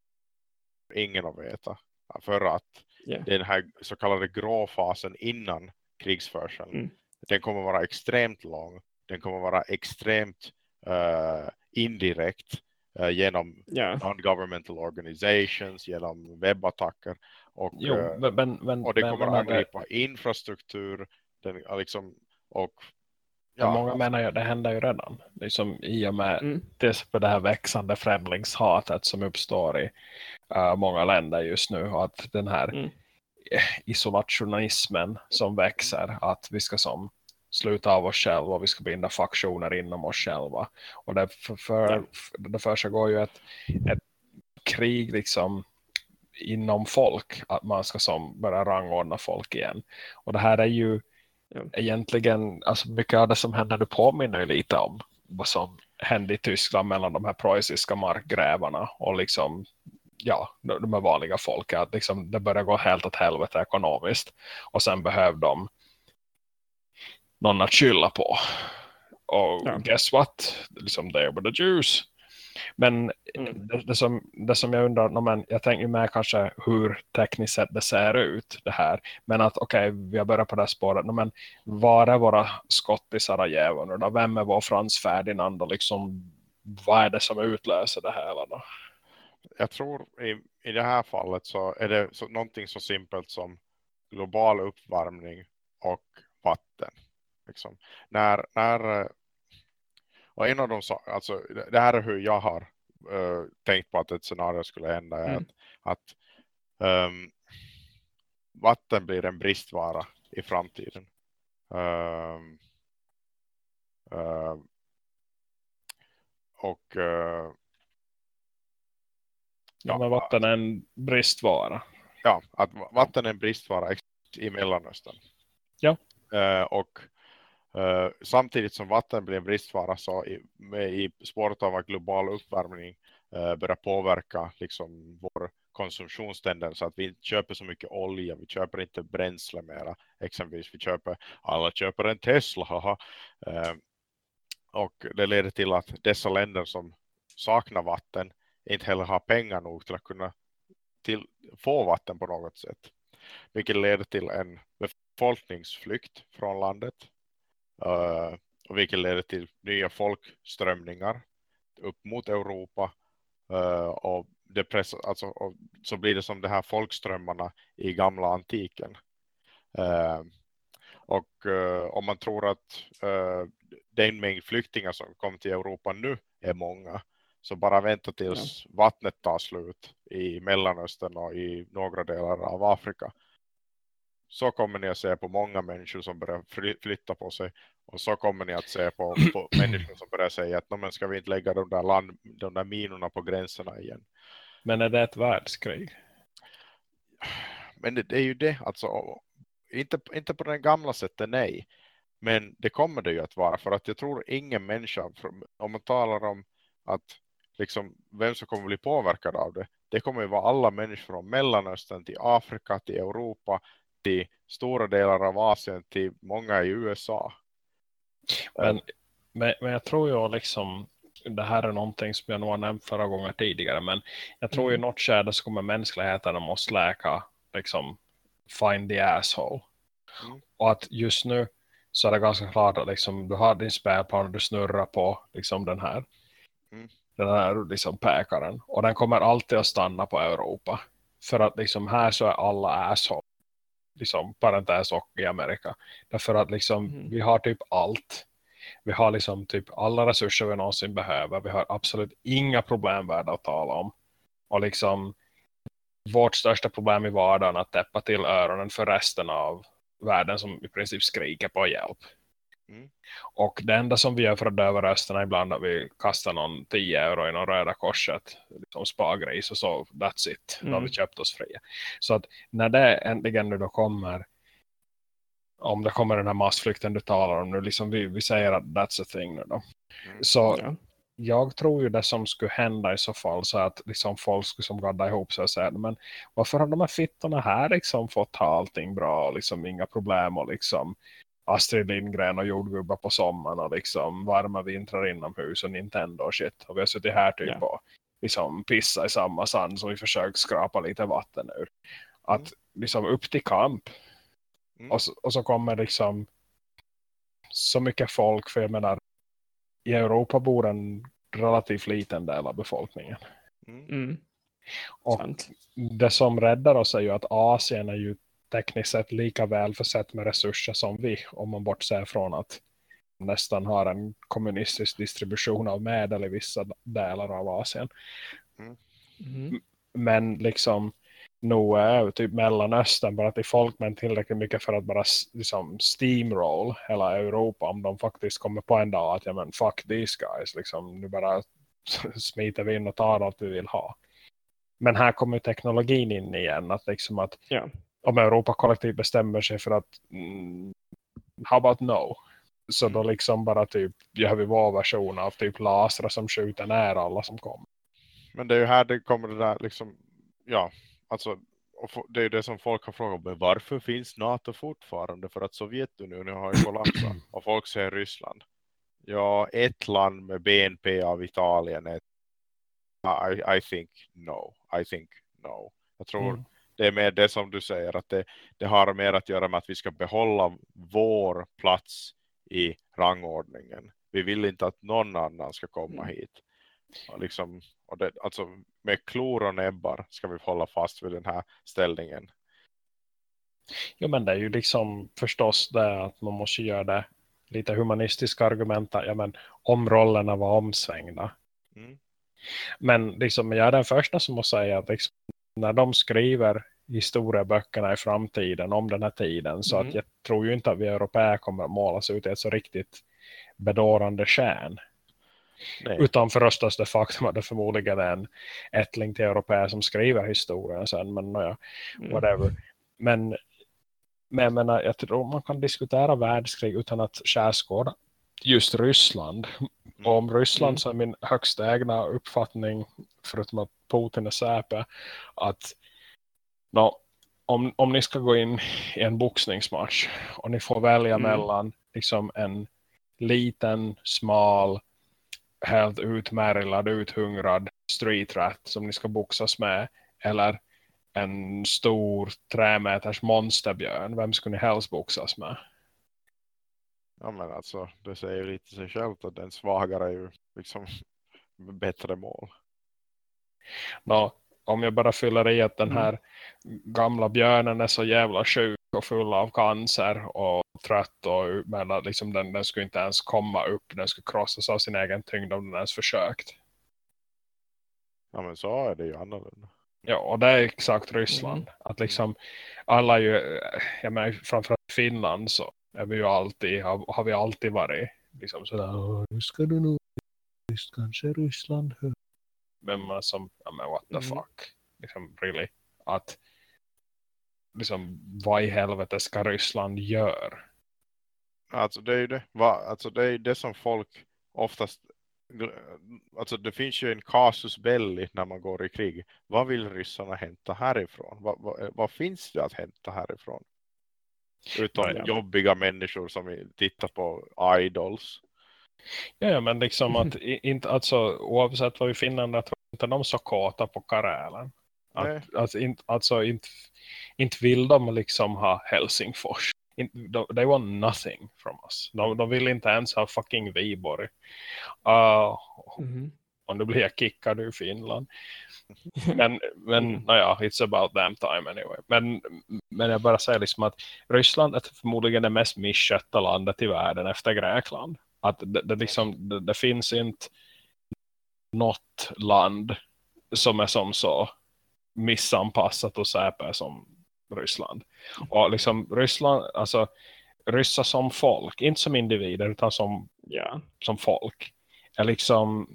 ingen att veta. För att ja, den här så kallade gråfasen innan krigsförseln, Mm. den kommer vara extremt lång. Den kommer vara extremt eh, indirekt eh, genom ja, non-governmental organizations, genom webbattacker. Och, Jo, eh, men, men, och det men- kommer men- att angripa infrastruktur. Den, liksom, och Ja, många menar ju det händer ju redan. Liksom i och med mm, dels på det här växande främlingshatet som uppstår i eh, många länder just nu. Och att den här Mm. isolationismen som växer. Att vi ska som sluta av oss själva och vi ska binda faktioner inom oss själva. Och det, för, för, Ja. det försiggår ju ett, ett krig liksom inom folk. Att man ska som börja rangordna folk igen. Och det här är ju. Egentligen, alltså mycket av det som händer nu påminner ju lite om vad som hände i Tyskland mellan de här preussiska markgrävarna och liksom ja, de här vanliga folket. Att liksom det börjar gå helt åt helvete ekonomiskt och sen behöver de någon att skylla på. Och Ja. guess what? Liksom they were the Jews. Men Mm. det, det, som, det som jag undrar, no, men jag tänker med kanske hur tekniskt sett det ser ut det här. Men att okej, vi har börjat på det här spåret. No, men var är våra skott i Sarajevo nu då? Vem är vår Frans Ferdinand och liksom vad är det som utlöser det här då? jag tror i, i det här fallet så är det så, någonting så simpelt som global uppvärmning och vatten. Liksom. När, när, eh, och en av de sa- alltså det här är hur jag har eh, tänkt på att ett scenario skulle hända är Mm. att, att ehm, vatten blir en bristvara i framtiden. Ehm, ehm, och eh, Ja, men vatten är en bristvara. ja, att vatten är en bristvara i Mellanöstern. Ja. Eh, och Eh, samtidigt som vatten blir en bristvara så i, med, i spåret av att global uppvärmning uh, börjar påverka liksom vår konsumtionstendens att vi inte köper så mycket olja, vi köper inte bränsle mera. Exempelvis vi köper, alla köper en Tesla, haha. Eh, och det leder till att dessa länder som saknar vatten inte heller har pengar nog till att kunna till, få vatten på något sätt. Vilket leder till en befolkningsflykt från landet. Och vilket leder till nya folkströmningar upp mot Europa. Och, det press, alltså, och så blir det som de här folkströmmarna i gamla antiken. Uh, och om man tror att den mängd flyktingar som kom till Europa nu är många så bara vänta tills vattnet tar slut i Mellanöstern och i några delar av Afrika. Så kommer ni att se på många människor som börjar flytta på sig. Och så kommer ni att se på, på [clears throat] människor som börjar säga att men ska vi inte lägga de där, land, de där minorna på gränserna igen. Men är det ett världskrig? Men det, det är ju det. Alltså, inte, inte på den gamla sättet, nej. Men det kommer det ju att vara. För att jag tror ingen människa, om man talar om att liksom, vem som kommer bli påverkad av det. Det kommer ju vara alla människor från Mellanöstern till Afrika, till Europa, till stora delar av Asien, till många i USA. Men, men, men jag tror ju liksom det här är någonting som jag nog har nämnt förra gången tidigare men jag tror mm. ju något skärde så kommer mänskligheten att måste läka liksom find the asshole. Mm. Och att just nu så är det ganska klart att liksom, du har din spärplan och du snurrar på liksom den här. Mm den här liksom päkaren. Och den kommer alltid att stanna på Europa. För att liksom här så är alla asshole. Liksom parentes och i Amerika. Därför att liksom mm. vi har typ allt. Vi har liksom typ alla resurser vi någonsin behöver. Vi har absolut inga problem värda att tala om. Och liksom vårt största problem i vardagen att täppa till öronen för resten av världen som i princip skriker på hjälp. Mm. Och det enda som vi gör för att döva rösterna ibland är att vi kastar någon 10 euro i någon röda korset liksom spargris och så that's it. Mm. Då har vi mm. köpt oss fria. Så att när det äntligen nu då kommer om det kommer den här massflykten du talar om nu, liksom vi, vi säger att that's a thing nu då. Mm. Så ja. jag tror ju det som skulle hända i så fall så att liksom folk skulle som gadda ihop sig och säga men varför har de här fittorna här liksom fått ha allting bra och liksom inga problem och liksom Astrid Lindgren och jordgubbar på sommaren och liksom varma vintrar inomhus och Nintendo och shit. Och vi har suttit här typ yeah. och liksom pissa i samma sand som vi försökt skrapa lite vatten ur. Att mm. liksom upp till kamp. Mm. Och, så, och så kommer liksom så mycket folk, för jag menar i Europa bor en relativt liten del av befolkningen. Mm. mm. Och Sant. det som räddar oss är ju att Asien är ju tekniskt sett lika väl försett med resurser som vi. Om man bortser från att nästan har en kommunistisk distribution av medel i vissa delar av Asien. Mm. Mm. Men liksom nog är typ Mellanöstern bara till folk men tillräckligt mycket för att bara liksom steamroll hela Europa om de faktiskt kommer på en dag att ja men fuck these guys liksom nu bara [laughs] smiter vi in och tar allt vi vill ha. Men här kommer teknologin in igen att liksom att ja om Europa kollektivt bestämmer sig för att mm, how about no? Så mm. då liksom bara typ gör vi vår version av typ lasrar som skjuter ner alla som kommer. Men det är ju här det kommer det där liksom, ja, alltså det är ju det som folk har frågat men varför finns NATO fortfarande? För att Sovjetunionen har ju kollapsat [clears throat] och folk säger Ryssland. Ja, ett land med BNP av Italien är I, I think no. I think no. Jag tror mm det är mer det som du säger att det, det har mer att göra med att vi ska behålla vår plats i rangordningen. Vi vill inte att någon annan ska komma mm. hit. Och liksom, och det, alltså med klor och näbbar ska vi hålla fast vid den här ställningen. Jo men det är ju liksom förstås det att man måste göra det lite humanistiska argument. Ja, men om rollerna var omsvängda. Mm. Men liksom, jag är den första som måste säga att liksom, när de skriver historieböckerna i framtiden om den här tiden. Så mm. att jag tror ju inte att vi europeer kommer att målas ut i ett så riktigt bedårande kärn. Nej. Utan förröstas det faktum att det förmodligen är en ättling till europeer som skriver historien sen. Men ja, mm. whatever. Men, men jag, menar, jag tror man kan diskutera världskrig utan att skärskåda just Ryssland. Mm. Om Ryssland mm. så är min högsta egna uppfattning förutom att Putin är säpe att no, om, om ni ska gå in i en boxningsmatch och ni får välja mm. mellan liksom en liten, smal helt utmärglad, uthungrad street rat som ni ska boxas med eller en stor trämeters monsterbjörn, vem skulle ni helst boxas med? Ja men alltså, det säger ju lite sig självt att den svagare är ju liksom [laughs] bättre mål. Nå, om jag bara fyller i att den Mm. här gamla björnen är så jävla sjuk och full av cancer och trött och men att liksom den, den skulle inte ens komma upp, den skulle krossas av sin egen tyngd om den ens försökt. Ja men så är det ju annorlunda. Ja, och det är exakt Ryssland. Mm. Att liksom alla ju, jag menar framförallt Finland så är vi ju alltid, har, har vi alltid varit liksom sådär, "Åh, nu ska du nog, visst kanske Ryssland hör. Men man som, ja men what the Mm. fuck, liksom really, att liksom vad i helvete ska Ryssland göra? Alltså det är ju det. Va? Alltså det är ju det som folk oftast Alltså det finns ju en casus belli när man går i krig. Vad vill ryssarna hämta härifrån? Vad, vad, vad finns det att hämta härifrån? Utom Ja, ja. jobbiga människor som tittar på idols. Ja, ja men liksom att inte, alltså oavsett vad vi finner att inte de så kåta på Karelen. Nej. Att, alltså, inte, alltså inte, inte vill de liksom ha Helsingfors. De- They want nothing from us. De, de vill inte ens ha fucking Viborg. Uh, Mhm. Och nu blir kickad ur Finland. [laughs] Men, men Mm. naja, it's about damn time anyway. Men, men jag bara säger liksom att Ryssland är förmodligen det mest misskötta landet i världen efter Grekland. Att det, det, liksom, det, det finns inte något land som är som så missanpassat och säpe som Ryssland. Och liksom Ryssland, alltså ryssar som folk, inte som individer utan som Ja. som folk är liksom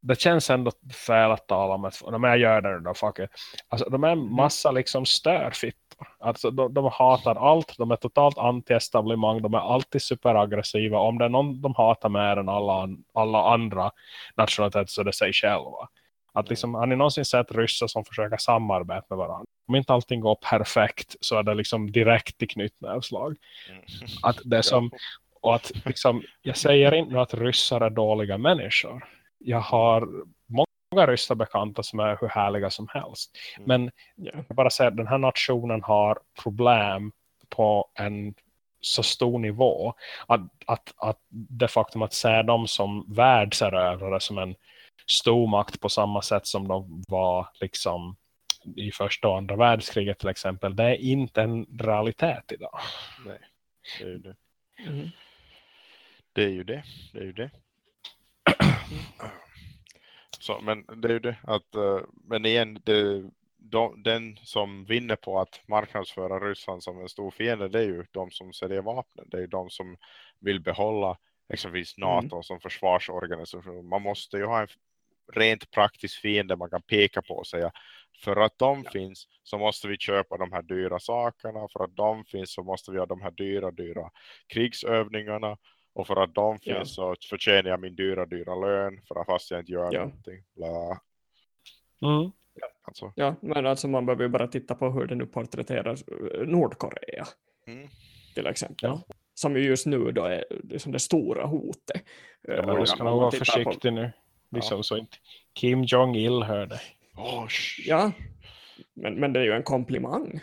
det känns ändå fel att tala om att men jag gör det då, fuck it. Alltså de är en massa liksom störfittor. Alltså de, de hatar allt, de är totalt anti-establimang, de är alltid superaggressiva. Om det är någon de hatar mer än alla, alla andra nationaliteter så är det sig själva. Att liksom, har ni någonsin sett ryssar som försöker samarbeta med varandra? Om inte allting går perfekt så är det liksom direkt i knytnävslag. Mm. Att det [laughs] är som, och att liksom, jag säger inte att ryssar är dåliga människor. Jag har många ryssar bekanta som är hur härliga som helst. Mm. Men Ja. jag bara säger att den här nationen har problem på en så stor nivå att, att, att det faktum att se dem som världserövrare som en stormakt på samma sätt som de var liksom i första och andra världskriget till exempel, det är inte en realitet idag. Nej, det är det. Mhm. Det är ju det. Det är ju det. [clears throat] Så, men det är ju det att, eh, men igen, det, de, den som vinner på att marknadsföra Ryssland som en stor fiende, det är ju de som säljer vapnen. Det är ju de som vill behålla exempelvis NATO som försvarsorganisation. Man måste ju ha en rent praktisk fiende man kan peka på och säga för att de finns så måste vi köpa de här dyra sakerna. För att de finns så måste vi ha de här dyra, dyra krigsövningarna. Och för att de finns Ja. så förtjänar jag min dyra, dyra lön. För att fast jag inte gör Ja. någonting. Bla. Mm. Alltså, Ja, men alltså man behöver ju bara titta på hur det nu porträtterar eh, Nordkorea mm. till exempel. Ja. Som ju just nu då är liksom det stora hotet. Ja, Eh, men vi ska man vara tittar på- nu. Liksom så inte Kim Jong-Il hör dig. Oh, Ja, men, men det är ju en komplimang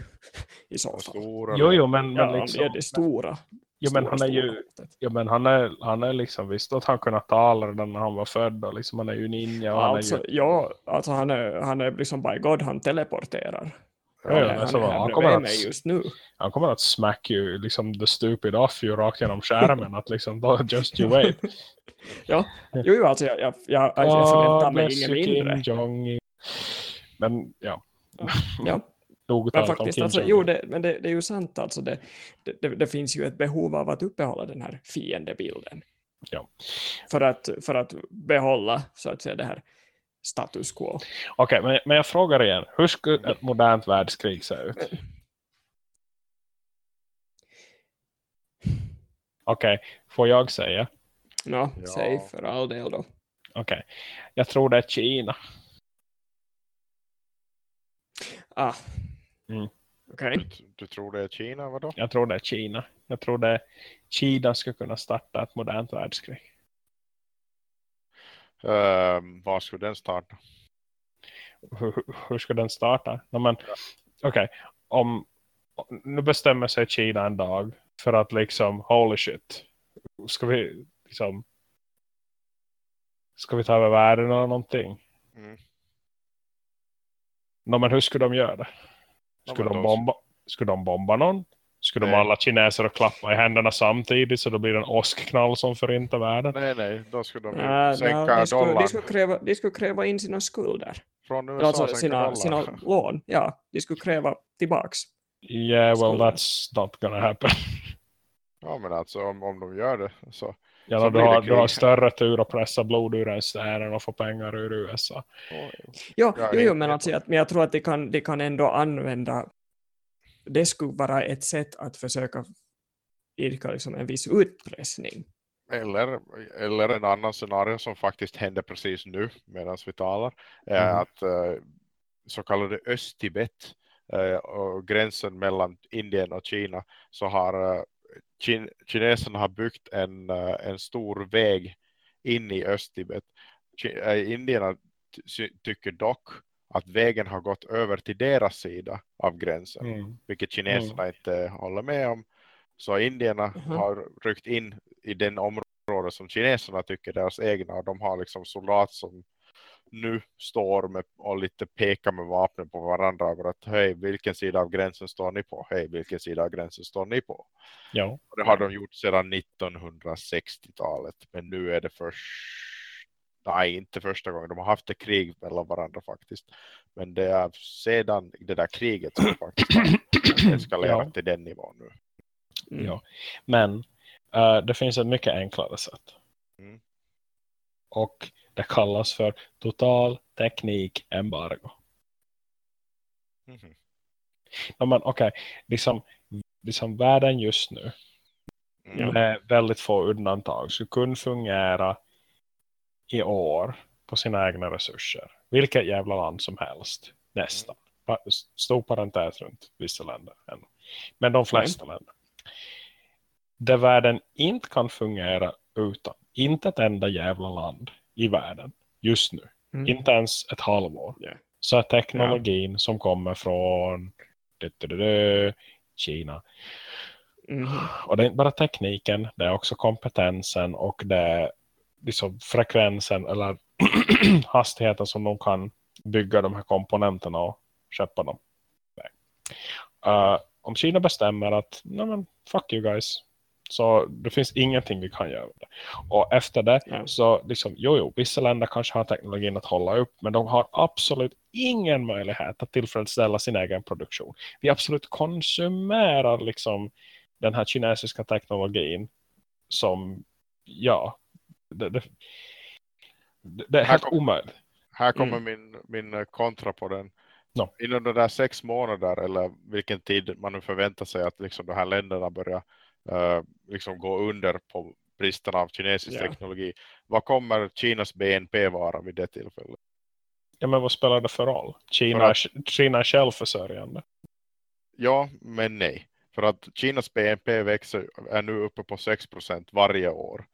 i så fall. Stora Jo, jo, men, Ja, men, om liksom, det är det stora. Jo, men han är ju ja, men han är, han är liksom visst att han kunde tala redan när han var född och liksom han är ju ninja och han Alltså, är ju, ja, alltså han är, han är liksom by God, han teleporterar. Ja, han, alltså, är han kommer att- mig just nu. han kommer att smack you liksom the stupid off you rakt genom skärmen att liksom just you wait. [laughs] ja, jo, jo, alltså jag, jag, jag, jag, förväntar mig inget mindre. Men ja, Ja, nog men faktiskt, alltså, jo, det, men det, det är ju sant alltså. Det, det, finns ju ett behov av att uppehålla den här fiendebilden. Ja. För att, för att behålla, så att säga, det här status quo. Okej, men, men jag frågar igen. Hur skulle ett modernt världskrig se ut? Okej, får jag säga? Nå, Ja. säg för all del då. Okej, jag tror det är Kina. Ah, Mm. Okej. Du, du tror det är Kina, vadå? Jag tror det är Kina. Jag tror det Kina ska kunna starta ett modernt världskrig. Uh, var skulle den starta? Hur, hur- ska den starta? No, men, Okej, om nu bestämmer sig Kina en dag för att liksom, holy shit, ska vi liksom ska vi ta över världen eller någonting? Mm. No, men hur skulle de göra det? Skulle, de, då- bomba, skulle de bomba någon? Skulle de Nej. alla kineser och klappa i händerna samtidigt så det blir en åskknall som förintar världen? Nej, nej, då skulle de Ja, sänka de, skulle, dollarn de, skulle kräva, de skulle kräva in sina skulder. från USA. Alltså sina, sina lån. Ja, de skulle kräva tillbaks. Yeah, well Skulder. that's not gonna happen. Ja, men alltså om, om de gör det så... Ja, du, det har, du har större tur att pressa blod ur en stären och få pengar ur USA. Jo, Jag är jo, jo men, alltså, att, men jag tror att de kan, de kan ändå använda det skulle vara ett sätt att försöka idka liksom en viss utpressning. Eller, eller en annan scenario som faktiskt händer precis nu medan vi talar är Mhm. att eh, så kallade Östtibet eh, och gränsen mellan Indien och Kina så har eh, kin kineserna har byggt en, eh, en stor väg in i Östtibet. Eh, Indierna ty tycker dock att vägen har gått över till deras sida av gränsen Mm. vilket kineserna inte håller med om. Så indierna Mhm. har ryckt in i den område som kineserna tycker är deras egna. Och de har liksom soldat som nu står med, och lite pekar med vapnen på varandra över att hej, vilken sida av gränsen står ni på? Hej, vilken sida av gränsen står ni på? Ja. Och det har de gjort sedan 1960-talet. Men nu är det först Nej, inte första gången. De har haft ett krig mellan varandra faktiskt. Men det är sedan det där kriget som faktiskt [clears throat] eskalerat Ja. till den nivån nu. Mm. Ja. Men eh, det finns ett mycket enklare sätt. Mm. Och det kallas för total teknikembargo. Mhm. Ja, men okej, liksom, liksom världen just nu Mm. med väldigt få undantag skulle kunna fungera i år på sina egna resurser. Vilket jävla land som helst. Nästan. Pa- Stor parentes runt vissa länder. ändå. Men de flesta länder. Där världen inte kan fungera utan. Inte ett enda jävla land i världen just nu. Mm. Inte ens ett halvår. Ja. Så teknologin som kommer från du, du, du, du, Kina. Mhm. Och det är inte bara tekniken, det är också kompetensen och det är liksom frekvensen eller [clears throat] hastigheten som de kan bygga de här komponenterna och köpa dem. Uh, om Kina bestämmer att nej men, fuck you guys så det finns ingenting vi kan göra. Och efter det Ja. så liksom, jo, jo, vissa länder kanske har teknologin att hålla upp men de har absolut ingen möjlighet att tillfredsställa sin egen produktion. Vi absolut konsumerar liksom den här kinesiska teknologin som, ja, det, det, det är Här helt kom- omöjligt. Här kommer Mm. min, min eh, kontra på den. Ja. Inom de där sex månader eller vilken tid man nu förväntar sig att liksom de här länderna börjar eh, liksom gå under på bristen av kinesisk Ja. teknologi. Vad kommer Kinas BNP vara vid det tillfället? Ja, men vad spelar det för roll? Kina, För är, Kina är självförsörjande. Ja, men nej. För att Kinas BNP växer, är nu uppe på 6% varje år.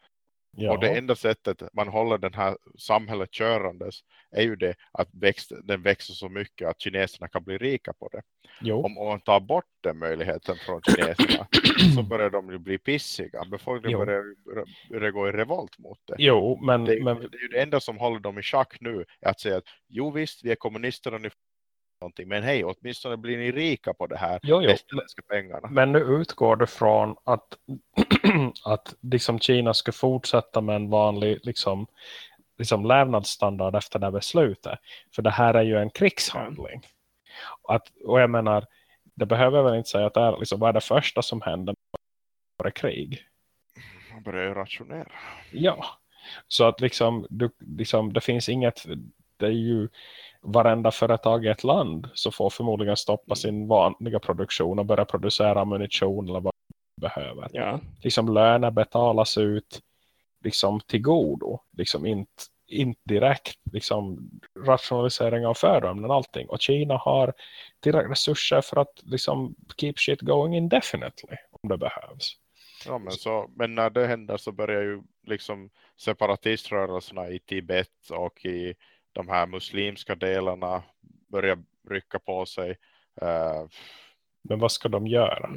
Ja. Och det enda sättet man håller den här samhället körandes är ju det att växt, den växer så mycket att kineserna kan bli rika på det. jo. Om man tar bort den möjligheten från kineserna så [clears throat] börjar de ju bli pissiga. Befolkningen börjar, börjar gå i revolt mot det. jo, men, Det, är- men det är ju det enda som håller dem i schack nu är att säga att jo visst, vi är kommunister och ni någonting, men hej, åtminstone blir ni rika på det här jo, jo. pengarna. Men nu utgår det från att, [clears throat] att liksom Kina ska fortsätta med en vanlig liksom, liksom levnadsstandard efter det här beslutet. För det här är ju en krigshandling. Att, och jag menar, det behöver väl inte säga att det är, liksom, vad är det första som händer är krig? Man börjar ju rationera. Ja, så att liksom, du, liksom det finns inget, det är ju varenda företag i ett land så får förmodligen stoppa sin vanliga produktion och börja producera ammunition eller vad de behöver. Ja. Liksom löner betalas ut liksom till godo, liksom inte, indirekt liksom, rationalisering av födoämnen och allting. Och Kina har tillräckligt resurser för att liksom, keep shit going indefinitely om det behövs. Ja, men, så, men när det händer så börjar ju liksom separatiströrelserna i Tibet och i de här muslimska delarna börja rycka på sig. Uh, men vad ska de göra?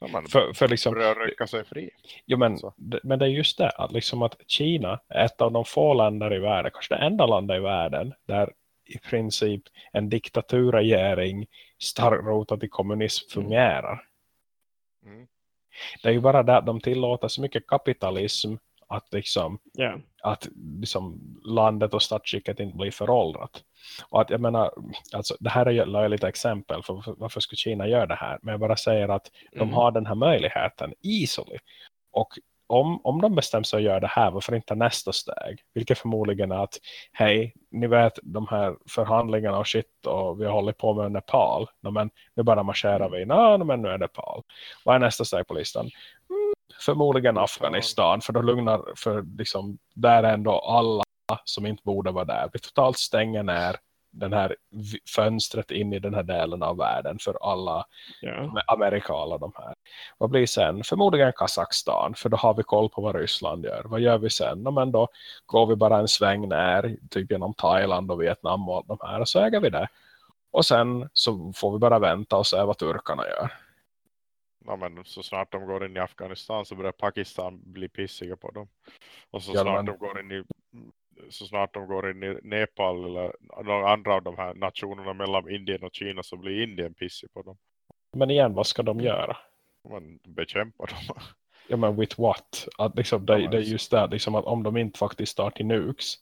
Ja, man för, för liksom, börjar rycka sig fri. Jo, men, men det är just det, att, liksom att Kina är ett av de få länder i världen, kanske det enda landet i världen, där i princip en diktaturregering starkt rotad i kommunism mm. fungerar. Mm. Det är ju bara det att de tillåter så mycket kapitalism att, liksom, yeah. Att liksom landet och statsskicket inte blir föråldrat. Och att jag menar, alltså, det här är ju ett löjligt exempel för varför skulle Kina göra det här. Men jag bara säger att mm. de har den här möjligheten easily. Och om, om de bestämmer sig att göra det här, varför inte nästa steg? Vilket förmodligen är att, hej, ni vet de här förhandlingarna och shit och vi har hållit på med Nepal. men nu bara marscherar vi, no, men nu är Nepal. Vad är nästa steg på listan? Förmodligen Afghanistan, för då lugnar, för liksom, där är ändå alla som inte borde vara där. Vi totalt stänger ner den här fönstret in i den här delen av världen för alla ja. Amerika alla de här. Vad blir sen? Förmodligen Kazakstan för då har vi koll på vad Ryssland gör. Vad gör vi sen? No, men då går vi bara en sväng ner typ genom Thailand och Vietnam och de här och så äger vi det. Och sen så får vi bara vänta och se vad turkarna gör. Ja, men så snart de går in i Afghanistan så börjar Pakistan bli pissiga på dem. Och så ja, snart men... de går in i så snart de går in i Nepal eller några andra av de här nationerna mellan Indien och Kina så blir Indien pissig på dem. Men igen, vad ska de göra? Man bekämpar dem. Ja, men with what? Att liksom, det, det är just det, liksom att om de inte faktiskt tar till nukes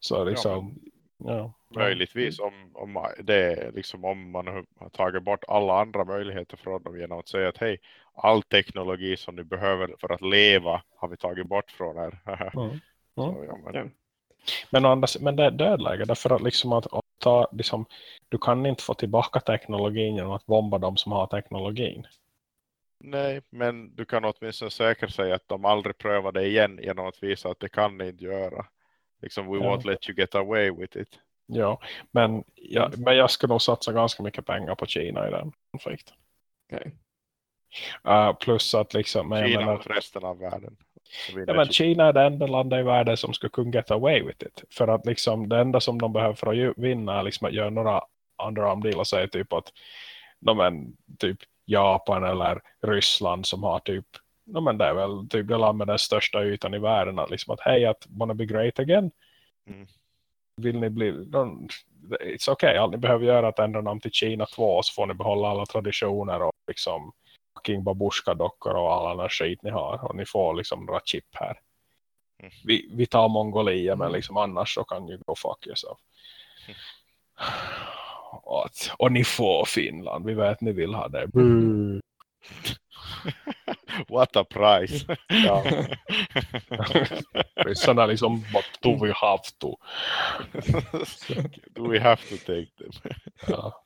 så liksom, ja, ja. Möjligtvis om, om, det liksom, om man har tagit bort alla andra möjligheter från dem genom att säga att hej, all teknologi som ni behöver för att leva har vi tagit bort från er. [laughs] Mm. Mm. Så, ja, men, men, andra, men det är dödläge därför att, liksom att, att ta, liksom, du kan inte få tillbaka teknologin genom att bomba de som har teknologin. Nej, men du kan åtminstone säkra sig att de aldrig prövar det igen genom att visa att det kan ni inte göra. Liksom, we ja. won't let you get away with it. Ja, men, ja, mm. men jag ska nog satsa ganska mycket pengar på Kina i den konflikten. Okay. Uh, plus att liksom... Kina menar, och resten av världen. Ja, men Kina är det enda landet i världen som ska kunna get away with it. För att liksom det enda som de behöver för att vinna är liksom att göra några andra omdelar och säga typ att de men, typ Japan eller Ryssland som har typ no, men det är väl typ det land med den största ytan i världen att liksom att hej att wanna be great again mm. Vill ni bli it's okay, allt ni behöver göra är att ändra namn till Kina 2 så får ni behålla alla traditioner och liksom fucking babushka-dockor och all annan skit ni har. Och ni får liksom några chip här. Mm. Vi, vi tar Mongolia mm. men liksom annars så kan ju go fuck yourself. Mm. Och, och ni får Finland. Vi vet ni vill ha det. Mm. [laughs] What a price. ja. Ryssarna liksom do we have to. do we have to take them. [laughs] ja.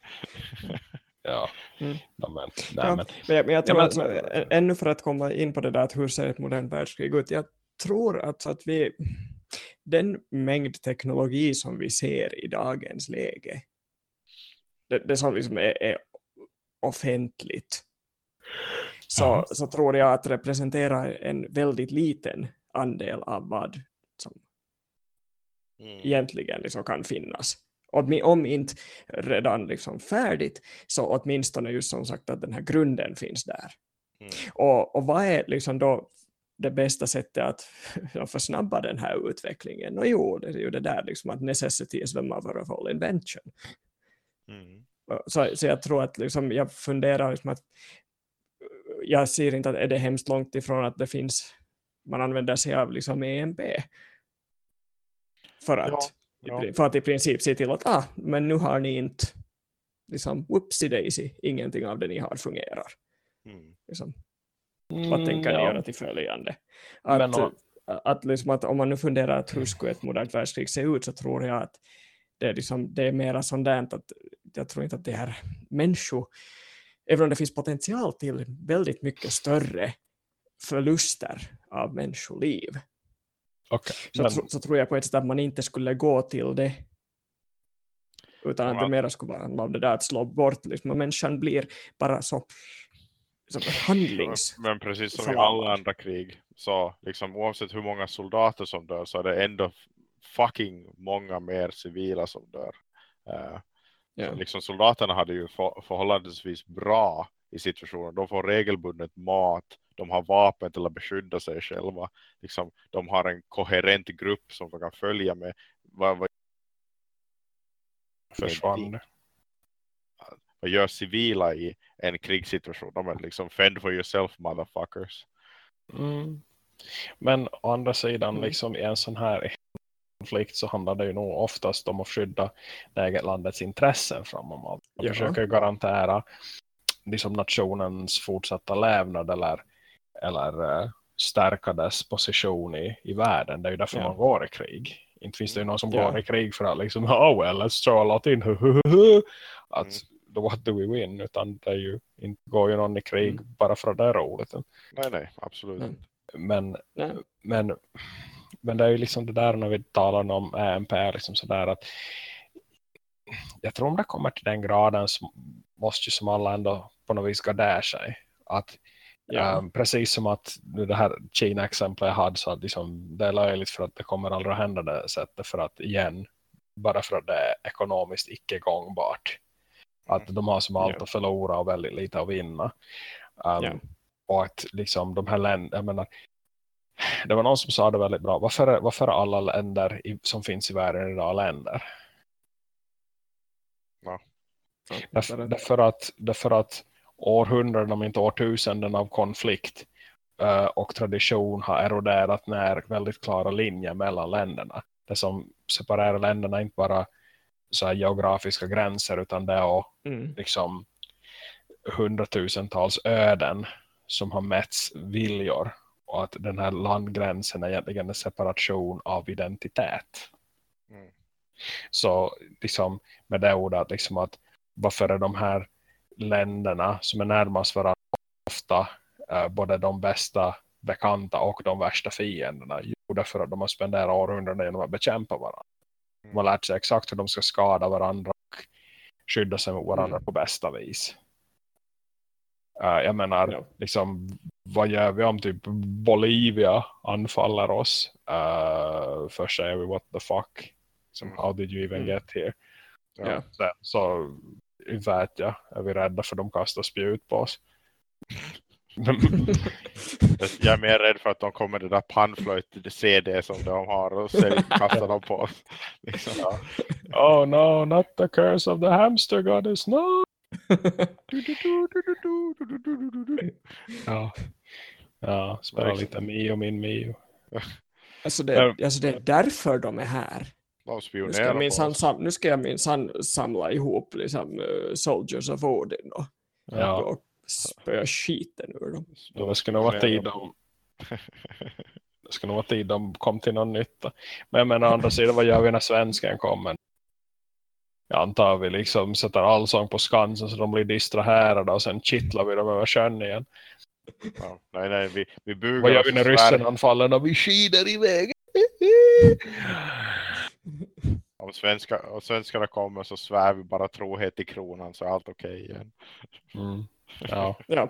Ja, mm. ja, men, nej, ja, men, men, jag, men jag tror ja, men, att, ännu för att komma in på det där att hur ser ett modernt världskrig ut, jag tror att, att vi den mängd teknologi som vi ser i dagens läge det, det som liksom är, är offentligt så, mm. så tror jag att representerar en väldigt liten andel av vad som mm. egentligen liksom kan finnas om inte redan liksom färdigt så åtminstone just som sagt att den här grunden finns där. Mm. Och, och vad är liksom då det bästa sättet att [laughs] försnabba den här utvecklingen? Och jo, det är ju det där liksom att necessity is the mother of all invention. Mm. Så, så jag tror att liksom, jag funderar liksom att jag ser inte att är det hemskt långt ifrån att det finns man använder sig av liksom EMP för att ja. Ja. För att i princip se till att ah, men nu har ni inte liksom, whoopsie daisy, ingenting av det ni har fungerar. Mm. Liksom, vad mm, tänker ni ja. göra till följande? Att, men, och... att, liksom att om man nu funderar att hur skulle ett modernt världskrig se ut så tror jag att det är, liksom, det är mera sådant att jag tror inte att det är människor, även om det finns potential till väldigt mycket större förluster av människoliv Okej, så, men- tro, så tror jag på ett sätt att man inte skulle gå till det. Utan att Ja. det mera skulle vara det där att slå bort. Liksom, människan blir bara så, så handlings... Men precis som i alla andra krig så liksom oavsett hur många soldater som dör så är det ändå fucking många mer civila som dör. Eh, Ja. liksom soldaterna hade ju för, förhållandevis bra i situationen. De får regelbundet mat, de har vapen till att beskydda sig själva. Liksom, de har en koherent grupp som de kan följa med. Vad, vad, försvann vad gör civila i en krigssituation? De är liksom fend for yourself motherfuckers. Mm. Men å andra sidan, Mm. liksom i en sån här konflikt så handlar det ju nog oftast om att skydda det eget landets intressen framom allt. Man Ja. försöker garantera liksom nationens fortsatta lävnad eller, eller eh, stärka dess position i, i världen. Det är ju därför Ja. man går i krig. Inte finns det ju någon som Ja. går i krig för att liksom, oh well, let's throw a lot in. [laughs] att Mm. what do we win? Utan det är ju, inte går ju någon i krig Mm. bara för att det är roligt. Nej, nej, absolut. Inte. Men Nej. men, men det är ju liksom det där när vi talar om EMP liksom sådär att jag tror om det kommer till den graden så måste ju som alla ändå på något vis gardera sig. Att Ja. ehm, precis som att nu det här Kina-exemplet jag hade så att liksom, det är löjligt för att det kommer aldrig att hända det sättet för att igen bara för att det är ekonomiskt icke gångbart. Att de har som allt Ja. att förlora och väldigt lite att vinna. Um, Ja. Och att liksom de här länderna, jag menar, det var någon som sa det väldigt bra. Varför varför är alla länder i, som finns i världen idag länder? Därför, därför, att, därför att århundraden, om inte årtusenden av konflikt eh, och tradition har eroderat ner väldigt klara linjer mellan länderna. Det som separerar länderna inte bara så här geografiska gränser utan det är Mm. liksom hundratusentals öden som har mätts viljor och att den här landgränsen är egentligen en separation av identitet. Mm. Så liksom med det ordet liksom att varför är de här länderna som är närmast varandra ofta eh, både de bästa bekanta och de värsta fienderna? Jo, därför att de har spenderat århundraden genom att bekämpa varandra. De har lärt sig exakt hur de ska skada varandra och skydda sig mot varandra Mm. på bästa vis. Eh, jag menar, Ja. liksom, vad gör vi om typ Bolivia anfaller oss? Uh, först säger vi what the fuck? Som, Mm. how did you even Mm. get here? Ja. Sen, så vet jag, är vi rädda för de kastar spjut på oss. [laughs] Jag är mer rädd för att de kommer det där pannflöjt CD som de har och sen kastar de på oss. Liksom. [laughs] Ja. oh no, not the curse of the hamster goddess, no! Ja, ja spela Verkligen. lite Mio min Mio. [laughs] Alltså, det, Ja. alltså det är därför de är här. Nu ska jag minsann oss. sam, nu ska jag minsann samla ihop liksom, uh, Soldiers of Odin och, Ja, och spöa skiten ur dem. då det skulle [laughs] nog vara tid om det skulle nog vara tid de kom till någon nytta. Men jag menar, å andra sidan, vad gör vi när svensken kommer? Jag antar vi liksom sätter allsång på Skansen så de blir distraherade och sen kittlar vi dem över sjön igen. Ja, nej, nej, vi, vi bugar Vad gör vi när ryssen anfaller och vi skidar iväg? Om svenska, och svenskarna kommer så svär vi bara trohet till kronan så är allt okej igen. Mm. Ja, Ja.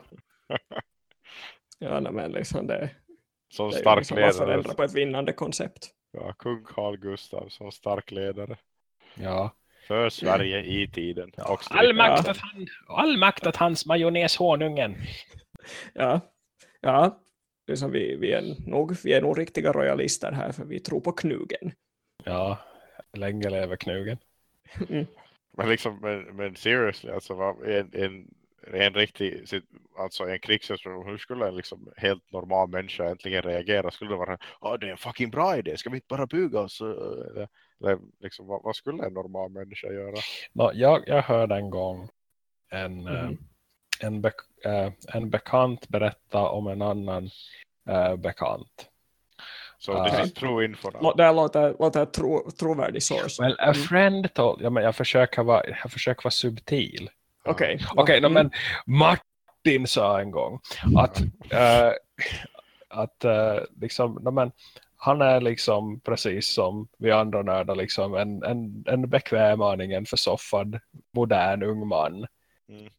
Ja, nej, men liksom det, Som det stark liksom ledare. på ett vinnande koncept. Ja, kung Carl Gustav som stark ledare. ja. För Sverige i tiden. All, makt åt han, all makt åt hans majonnäshonungen. Ja, ja. Liksom vi, vi, är nog, vi är nog riktiga royalister här för vi tror på knugen. Ja, länge lever knugen. Mm. Men liksom, men, men seriously, alltså en, en, en riktig, sit- alltså en krigssituation, hur skulle en liksom helt normal människa äntligen reagera? Skulle det vara, ja det är en fucking bra idé, ska vi inte bara buga oss? Eller, liksom, vad, vad skulle en normal människa göra? Nå, jag, jag hörde en gång en, eh, Mhm. en, bek, eh, en bekant berätta om en annan eh, bekant. Så this is true info now. Det låter, låter tro, trovärdig source. Well, a friend told, ja, men jag, försöker vara, jag försöker vara subtil. Okej. Okej, no, Mm. men Martin sa en gång att, eh, att eh, liksom, no, men, han är liksom precis som vi andra nördar liksom en, en, en bekväm aning, en försoffad modern ung man. Mm.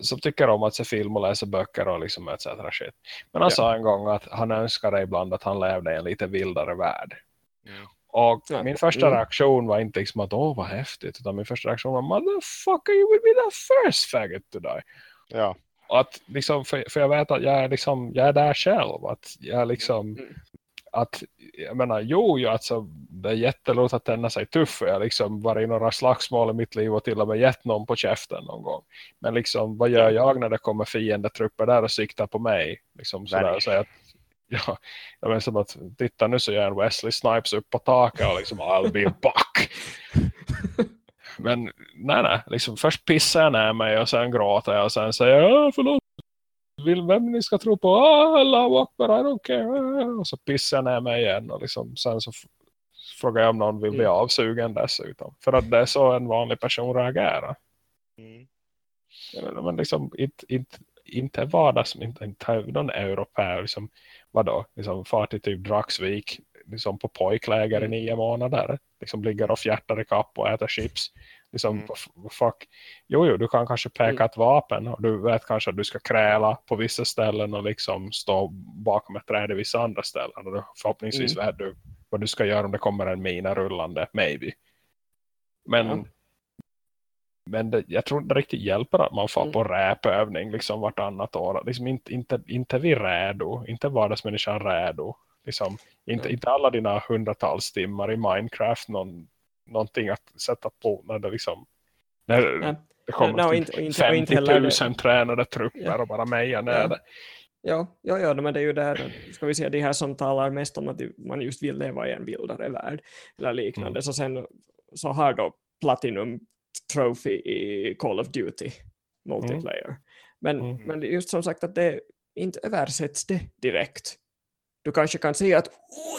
Som tycker om att se film och läsa böcker och liksom etc. Shit. Men han Ja. sa en gång att han önskade ibland att han levde i en lite vildare värld. Mm. Och Ja. min första Mm. reaktion var inte liksom att åh vad häftigt. Utan min första reaktion var motherfucker you will be the first faggot to die. Ja, Att liksom, för, för jag vet att jag är, liksom, jag är där själv. Att jag liksom, Mm. Att, jag menar, jo, ju, alltså, det är jätteroligt att tända sig tuff. Jag har liksom varit i några slagsmål i mitt liv och till och med gett någon på käften någon gång. Men liksom, vad gör jag när det kommer fiendetrupper där och siktar på mig? Liksom sådär säger att, ja, jag menar som att, titta nu så gör en Wesley Snipes upp på taket och liksom, I'll be back. [laughs] Men nej, nej, liksom först pissar jag ner mig och sen gråter jag och sen säger jag, förlåt, vill vem ni ska tro på, ah, Allah I don't care. Och så pissar jag ner mig igen och liksom, sen så frågar jag om någon vill bli Mm. avsugen dessutom. För att det är så en vanlig person reagerar. mm. Menar, Men liksom, inte, inte, inte vardags, inte, inte någon europé, liksom, vadå, liksom far till typ Dragsvik, liksom på pojkläger i Mm. nio månader, liksom ligger och fjärtar i kapp och äter chips. Liksom, Mm. fuck. Jo, jo, du kan kanske peka Mm. ett vapen och du vet kanske att du ska kräla på vissa ställen och liksom stå bakom ett träd i vissa andra ställen. Och förhoppningsvis Mm. vet du vad du ska göra om det kommer en mina rullande, maybe. Men, Ja. men det, jag tror inte det riktigt hjälper att man får Mm. på räpövning liksom vartannat år. Liksom inte, inte, inte vi rädo, inte vardagsmänniskan rädo. Liksom, inte, inte alla dina hundratals timmar i Minecraft någon, någonting att sätta på när det liksom när Nej. det kommer Nej, typ inte- och inte- och 50 inte 000 heller det- tränade trupper Ja. och bara meja ner Ja. det. Ja, ja, ja, men det är ju där, ska vi säga, de här som talar mest om att man just vill leva i en vildare värld eller liknande. Mm. Så sen så har då Platinum Trophy i Call of Duty multiplayer. Men, Mm. men just som sagt att det inte översätts det direkt. Du kanske kan säga att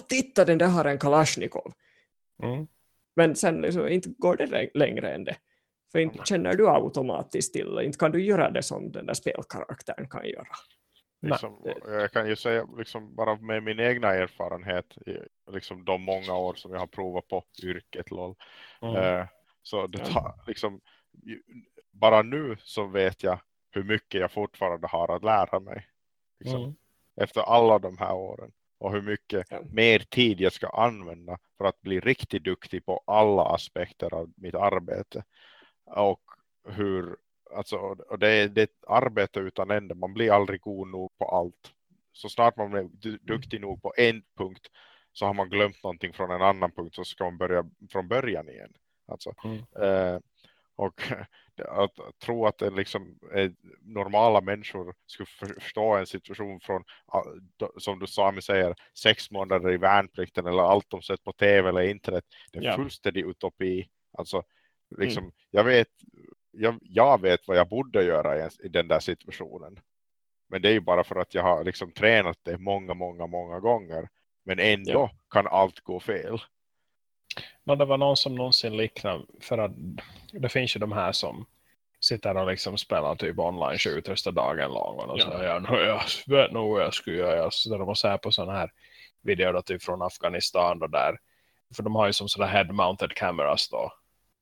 titta den där har en Kalashnikov. Mm. Men sen liksom, inte går det lä- längre än det. För inte känner du automatiskt till det. Inte kan du göra det som den där spelkaraktären kan göra. Liksom, jag kan ju säga liksom bara med min egna erfarenhet liksom de många år som jag har provat på yrket LOL. Mm. Eh, så det tar, liksom, bara nu så vet jag hur mycket jag fortfarande har att lära mig. Liksom, Mm. Efter alla de här åren. Och hur mycket Ja. mer tid jag ska använda för att bli riktigt duktig på alla aspekter av mitt arbete. Och hur, alltså, och det, är, det är ett arbete utan ände. Man blir aldrig god nog på allt. Så snart man blir du- duktig nog på en punkt så har man glömt någonting från en annan punkt så ska man börja från början igen. Alltså, Mm. eh, och att tro att det liksom, normala människor skulle för- förstå en situation från, som du Sami säger, sex månader i värnplikten eller allt de sett på tv eller internet. Det är Ja. fullständig utopi. Alltså, liksom, jag, vet, jag, jag vet vad jag borde göra i, en, i den där situationen. Men det är ju bara för att jag har liksom tränat det många, många, många gånger. Men ändå Ja. kan allt gå fel. Men det var någon som någonsin liknade för att det finns ju de här som sitter och liksom spelar typ online shooters dagen lång och Ja. så säger jag, "Nå, jag vet nog vad jag skulle göra. Så de måste på sådana här videor då, typ från Afghanistan och där. För de har ju som sådana head-mounted cameras då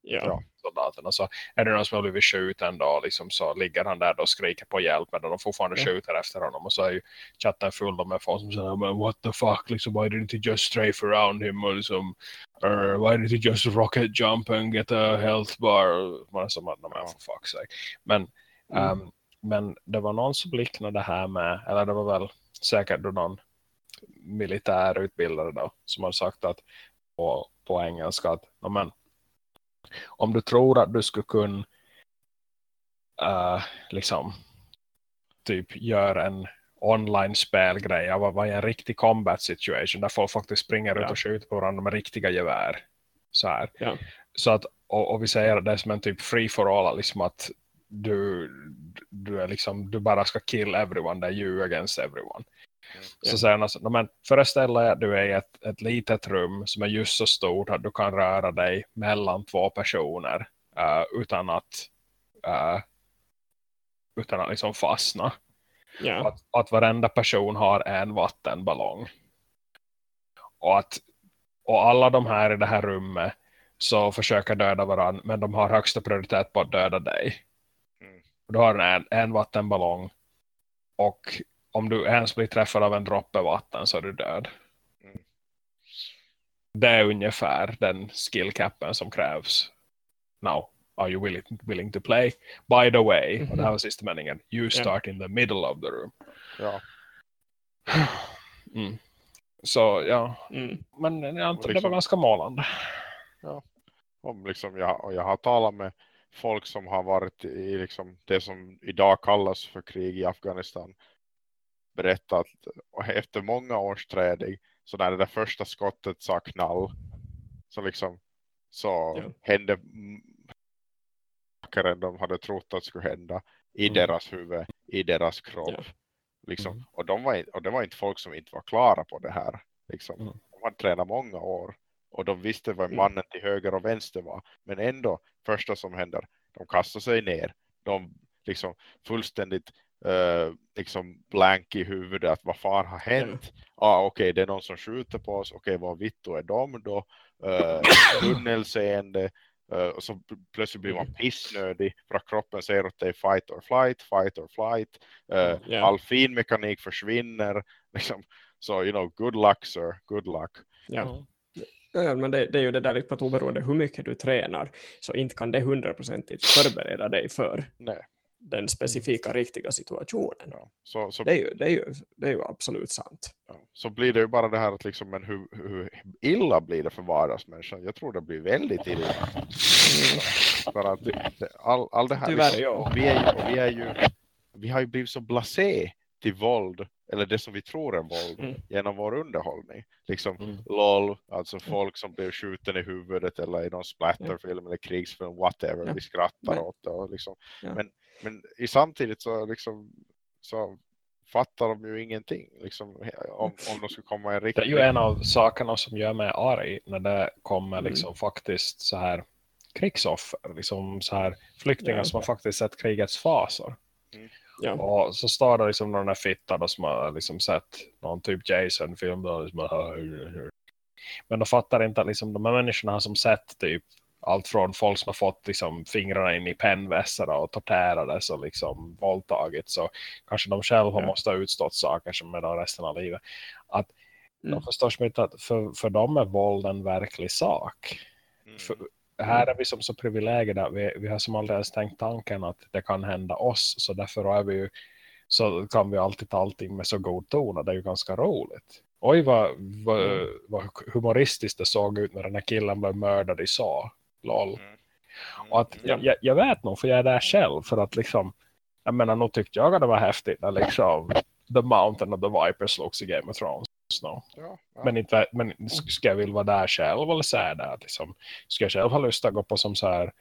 Ja. Soldaterna så är det någon som har blivit skjuten då liksom så ligger han där och skriker på hjälp medan de fortfarande Ja. skjuter efter honom och så är ju chatten full med folk som säger men what the fuck liksom why didn't you just strafe around him och liksom or why did you just rocket jump and get a health bar man är som att men Ja. for fuck's sake men Mm. ehm, men det var någon som liknade det här med eller det var väl säkert då någon militärutbildare då som har sagt att på, på engelska att "Ja, men, om du tror att du skulle kunna uh, liksom typ göra en online spelgrej av vad är en riktig combat situation där folk faktiskt springer ut Ja. och skjuter på varandra med riktiga gevär så här. Ja. Så att, och, och vi säger att det är som en typ free for all liksom att du, du är liksom du bara ska kill everyone, det är you against everyone. Så Ja. säger han alltså, "No, men föreställ dig att du är i ett, ett litet rum som är just så stort att du kan röra dig mellan två personer eh, utan att eh, utan att liksom fastna. Ja. Att, att varenda person har en vattenballong. Och att och alla de här i det här rummet så försöker döda varandra men de har högsta prioritet på att döda dig. Mm. Du har en, en vattenballong och om du ens blir träffad av en droppe vatten så är du död. Mm. Det är ungefär den skillcappen som krävs. Now, are you willing, willing to play? By the way, och det här var sista meningen, you start in the middle of the room. Ja. [sighs] Mm. Så ja, Mm. men jag antar det var Liksom- ganska målande. Om liksom jag, och jag har talat med folk som har varit i liksom det som idag kallas för krig i Afghanistan. Berättat efter många års träning så när det där första skottet sa knall så liksom så Ja. hände än de hade trott att skulle hända i Mm. deras huvud, i deras kropp. Ja. Liksom. Mm. Och, de var, och det var inte folk som inte var klara på det här. Liksom. Mm. De hade tränat många år. Och de visste vad Mm. mannen till höger och vänster var. Men ändå, första som händer, de kastar sig ner. De liksom fullständigt eh, liksom blank i huvudet. Att vad fan har hänt? Ah, Okej, det är någon som skjuter på oss. Okej, vad vitt är de då? Uh, tunnelseende. Eh, och så pl- plötsligt blir man pissnödig för att kroppen säger att det är fight or flight, fight or flight. Eh, Ja. All fin mekanik försvinner. [laughs] Liksom. Så, you know, good luck sir, good luck. Ja. Ja, ja, men det, det är ju det där att oberoende hur mycket du tränar så inte kan det hundraprocentigt förbereda dig för Nej. Den specifika riktiga situationen. Ja. Så, så, Det är ju, det är ju, det är ju absolut sant. ja. så blir det ju bara det här att liksom, men hur, hur illa blir det för vardagsmänniskan? Jag tror det blir väldigt illa. För att all, all det här, Tyvärr, liksom, ja. vi, är vi är ju, vi har ju blivit så blasé till våld, eller det som vi tror är våld, Mm. genom vår underhållning. Liksom Mm. LOL, alltså folk som blir skjuten i huvudet eller i någon splatterfilm eller krigsfilm, whatever, Ja. vi skrattar Men- åt det. Och liksom. Ja. men, men i samtidigt så, liksom, så fattar de ju ingenting liksom, om, om de skulle komma i en Det riktig... är ju en av sakerna som gör mig arg när det kommer Mm. liksom faktiskt så här krigsoffer, liksom så här flyktingar Ja. som har faktiskt sett krigets fasor. Ja. Och så står det liksom någon där fitta då som har liksom sett någon typ Jason-film liksom, men de fattar inte att liksom, de här människorna har som sett typ allt från folk som har fått liksom, fingrarna in i pennvässar och torterades och liksom våldtagit så kanske de själva Ja. måste ha utstått saker som dem resten av livet. Att Mm. de förstår inte att för, för dem är våld en verklig sak. Mm. För, här är vi som så privilegierade. Vi, vi har som aldrig ens tänkt tanken att det kan hända oss. Så därför är vi ju, så kan vi alltid ta allting med så god ton. Och det är ju ganska roligt. Oj vad, vad, Mm. vad humoristiskt det såg ut när den här killen blev mördad i så. Lol. Mm. Och att, Ja. jag, jag vet nog för jag är där själv. För att liksom, jag menar nog tyckte jag att det var häftigt när liksom The Mountain of the Vipers slogs i Game of Thrones. No. Ja, ja. Men, inte, men sk- ska jag vilja vara där själv eller så är det att liksom, ska jag själv ha lust att gå på som så här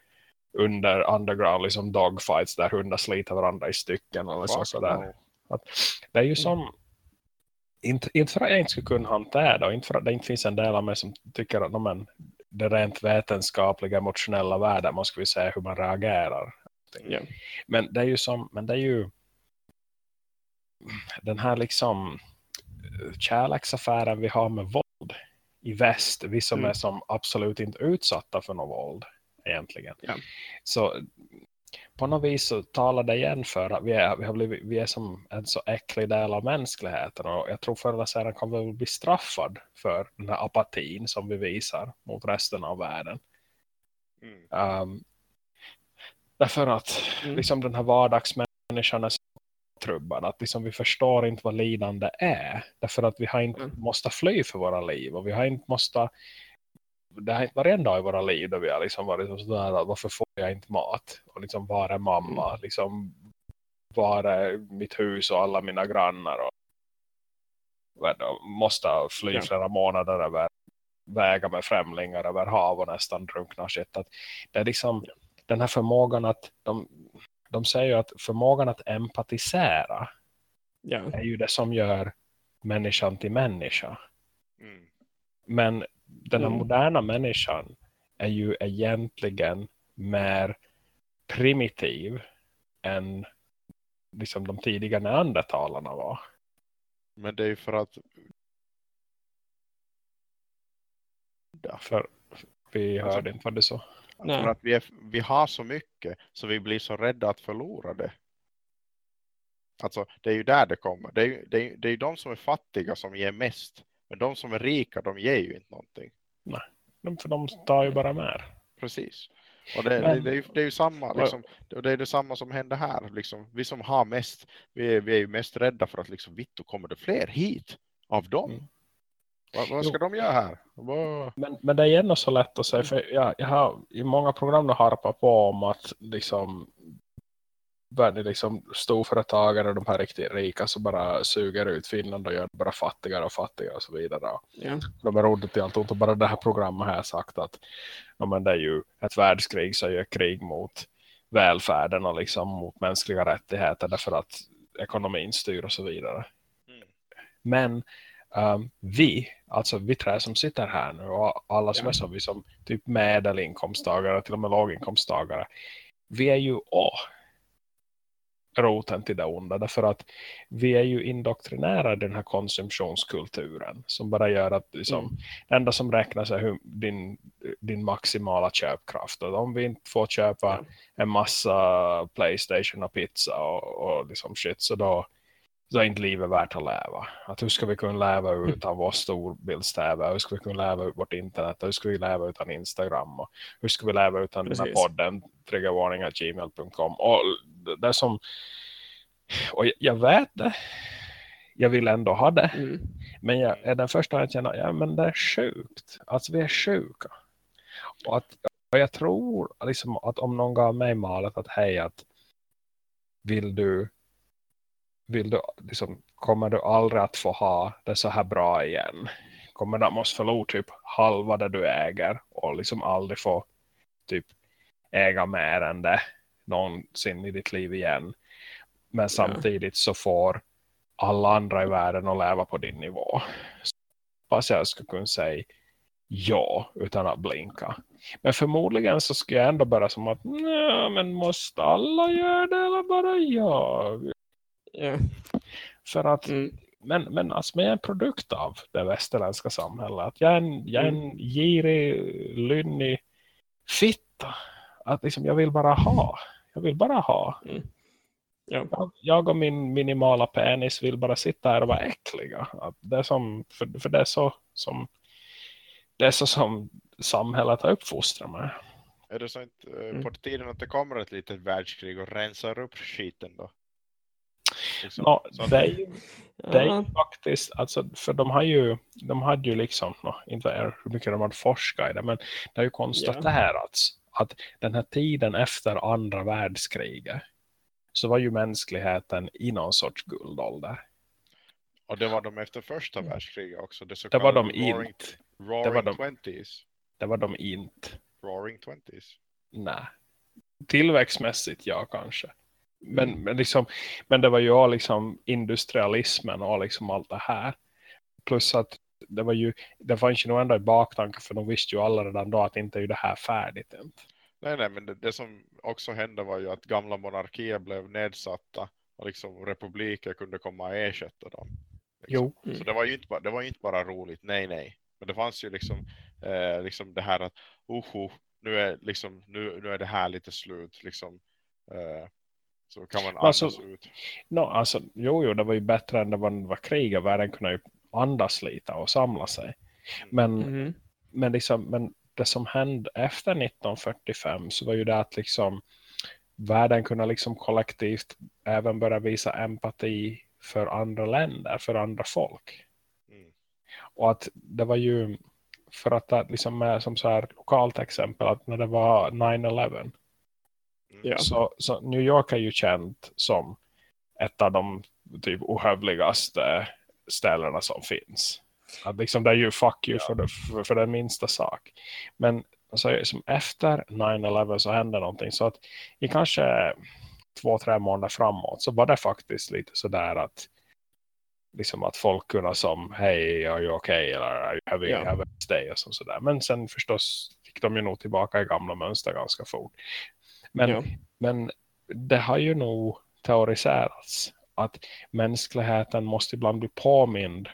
under underground liksom dogfights där hundar sliter varandra i stycken eller så, Fuck så där. no. Det är Mm. ju som inte, inte för att jag inte skulle kunna hantera det och inte för att det inte finns en del av mig som tycker att no, men, det rent vetenskapliga emotionella världen man skulle säga hur man reagerar. Ja. Men det är ju som, men det är ju den här liksom kärleksaffären vi har med våld i väst, vi som Mm. är som absolut inte utsatta för något våld egentligen. Ja. Så på något vis så talar det igen för att vi är, vi har blivit, vi är som en så äcklig del av mänskligheten och jag tror förr eller senare kan vi bli straffad för den här apatin som vi visar mot resten av världen. Mm. Um, därför att Mm. liksom den här vardagsmänniskan är så trubbad att liksom vi förstår inte vad lidande är. Därför att vi har inte Mm. måste fly för våra liv och vi har inte måste det har inte en dag i våra liv där vi har liksom varit så sådär att varför får jag inte mat? Och liksom var är mamma? Mm. Liksom var är mitt hus och alla mina grannar? Och, då, måste fly Ja. flera månader över väga med främlingar över hav och nästan drunkna shit. Att det är liksom den här förmågan att de, de säger ju att förmågan att empatisera Ja. är ju det som gör människan till människa. Mm. Men den här Mm. moderna människan är ju egentligen mer primitiv än liksom de tidiga neandertalarna var. Men det är ju för att. För vi Alltså- hörde inte vad du sa. För att vi, är, vi har så mycket så vi blir så rädda att förlora det. Alltså det är ju där det kommer. Det är, det är, det är de som är fattiga som ger mest. Men de som är rika de ger ju inte någonting. De- För de tar ju bara mer. Precis. Och det, Men- det, det, är, ju, det är ju samma, liksom, och det är detsamma som händer här. Liksom, vi som har mest, vi är, vi är ju mest rädda för att liksom, vittu kommer det fler hit av dem. Mm. Vad, vad ska de göra här? Vad... Men, men det är ändå så lätt att säga. För jag, jag har i många program harpat på om att liksom världen liksom storföretagare och de här riktigt rika så bara suger ut Finland och gör det bara fattigare och fattigare och så vidare. Ja. De är roligt till allt och bara det här programmet har sagt att ja, men det är ju ett världskrig så är ju ett krig mot välfärden och liksom mot mänskliga rättigheter därför att ekonomin styr och så vidare. Mm. Men um, vi, alltså vi tre som sitter här nu och alla som Ja. är så, vi som typ medelinkomsttagare, till och med låginkomsttagare, vi är ju åh, roten till det onda därför att vi är ju indoktrinerade i den här konsumtionskulturen som bara gör att liksom, Mm. det enda som räknas är hur, din, din maximala köpkraft och om vi inte får köpa Ja. en massa Playstation och pizza och, och liksom shit så då så är inte livet värt att leva. Att hur ska vi kunna leva Mm. utan vår storbilds-tv? Hur ska vi kunna leva ut vårt internet? Hur ska vi leva utan Instagram? Och hur ska vi leva utan den här Precis. podden? Triggervarning.gmail.com Och det som... Och jag- jag vet det. Jag vill ändå ha det. Mm. Men jag är den första att känna, ja men det är sjukt. Alltså vi är sjuka. Och, att, och jag tror liksom att om någon gav mig malet att hej att vill du vill du liksom, kommer du aldrig att få ha det så här bra igen. Kommer du måste förlora typ halva det du äger och liksom aldrig få typ äga mer än det någonsin i ditt liv igen. Men samtidigt så får alla andra i världen att leva på din nivå. Fast jag skulle kunna säga ja utan att blinka. Men förmodligen så skulle jag ändå bara som att nej, men måste alla göra det eller bara jag? Ja. För att Mm. men, men alltså, jag är en produkt av det västerländska samhället. Jag är en, jag är en girig, lynnig fitta. Att liksom, jag vill bara ha. Jag vill bara ha. Ja. Jag, jag och min minimala penis vill bara sitta här och vara äckliga. Att det är som, för, för det är så som det är så som samhället har uppfostrat mig. Är det så inte eh, Mm. på tiden att det kommer ett litet världskrig och rensar upp skiten då? Liksom, att- det är ju Det är ju faktiskt, alltså, för de har ju, de hade ju liksom, nå, inte hur mycket de hade forskat i det, men det har ju konstaterats att den här tiden efter andra världskriget så var ju mänskligheten i någon sorts guldålder. Och det var de efter första världskriget också. Det, så Det var de roaring, inte. roaring Det var de- 20s. Det var de inte. Roaring 20s. Nej. Tillväxtmässigt, ja kanske. Men, men, liksom, men det var ju liksom industrialismen och liksom allt det här. Plus att det var ju, det fanns ju nog ändå i baktanken för de visste ju alla redan då att inte är ju det här färdigt än. Nej, nej, men det, det som också hände var ju att gamla monarkier blev nedsatta och liksom republiker kunde komma och ersätta dem. Liksom. Jo. Så det var ju inte bara, det var inte bara roligt, nej, nej. Men det fanns ju liksom, eh, liksom det här att, oho, nu är, liksom, nu, nu är det här lite slut, liksom. Eh, så kan man andas Alltså, ut. No, alltså, jo, jo, det var ju bättre än det var, det var krig och världen kunde ju andas lite och samla sig. Men, Mhm. men, liksom, men det som hände efter 1945 så var ju det att liksom världen kunde liksom kollektivt även börja visa empati för andra länder, för andra folk. Mm. Och att det var ju för att det liksom med som så här lokalt exempel att när det var 9-11 Mm. Så, så New York är ju känt som ett av de typ ohövligaste ställena som finns. Att liksom det är ju fuck you för, det, för, för den minsta sak. Men alltså, som efter 9-11 så hände någonting så att i kanske två, tre månader framåt så var det faktiskt lite sådär att liksom att folk kunde som hej, are you okay? Eller are you having, Ja. having a stay? Och så, sådär. Men sen förstås fick de ju nog tillbaka i gamla mönster ganska fort. Men, Ja. men det har ju nog teoriserats att mänskligheten måste ibland bli påmind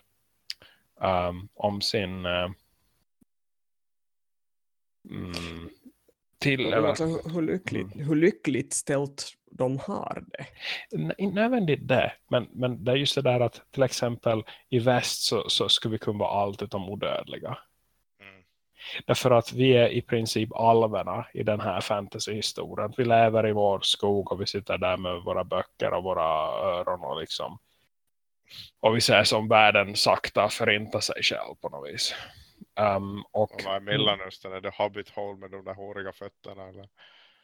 um, om sin uh, mm, till Men eller, alltså, hur, lyckligt, Mm. hur lyckligt ställt de har det. Inte nödvändigt det, men, men det är just det där att till exempel i väst så, så skulle vi kunna vara allt utom odödliga. Därför att vi är i princip alverna i den här fantasyhistorien. Vi lever i vår skog och vi sitter där med våra böcker och våra öron och liksom och vi ser som världen sakta förinta sig själv på något vis. Um, och Och vad är Mellanöstern? Är det Hobbit Hole med de där håriga fötterna? Eller?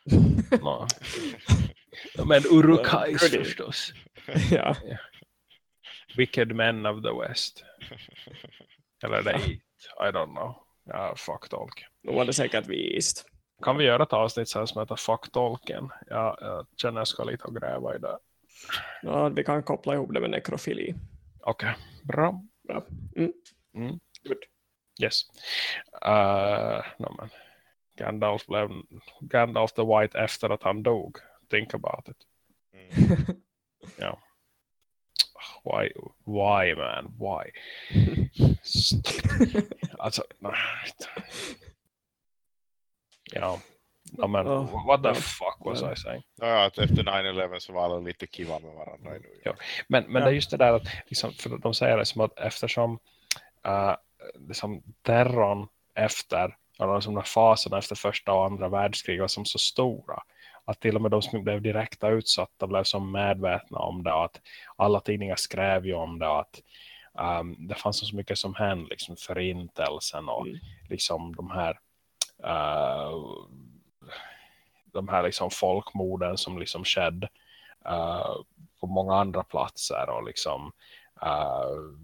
[laughs] no, men Urukais förstås. [laughs] ja. Wicked Men of the West. Eller Eat. I don't know. Ja, fuck tolk. Då var det säkert visst. Kan vi göra ett avsnitt som heter Fuck tolken? Ja, jag känner jag ska lite och gräva i det. Ja, vi kan koppla ihop det med nekrofili. Okej, bra. Bra. Mm. Mm. Good. Yes. Uh, no, men. Gandalf blev Gandalf the White efter att han dog. Think about it. [laughs] Mm. Why, why man, why? [laughs] alltså, nej. [laughs] ja. Ja, men Ja. what the fuck was Ja. I saying? Ja, att efter 9-11 så var alla lite kiva med varandra. Nu. Ja. Men, men Ja. det är just det där att liksom, för de säger det som att eftersom uh, liksom terrorn efter eller liksom de här faserna efter första och andra världskriget var som så stora att till och med de som blev direkta utsatta blev som medvetna om det att alla tidningar skrev ju om det att um, det fanns så mycket som hände liksom förintelsen och Mm. liksom de här uh, de här liksom folkmorden som liksom skedde uh, på många andra platser och liksom uh,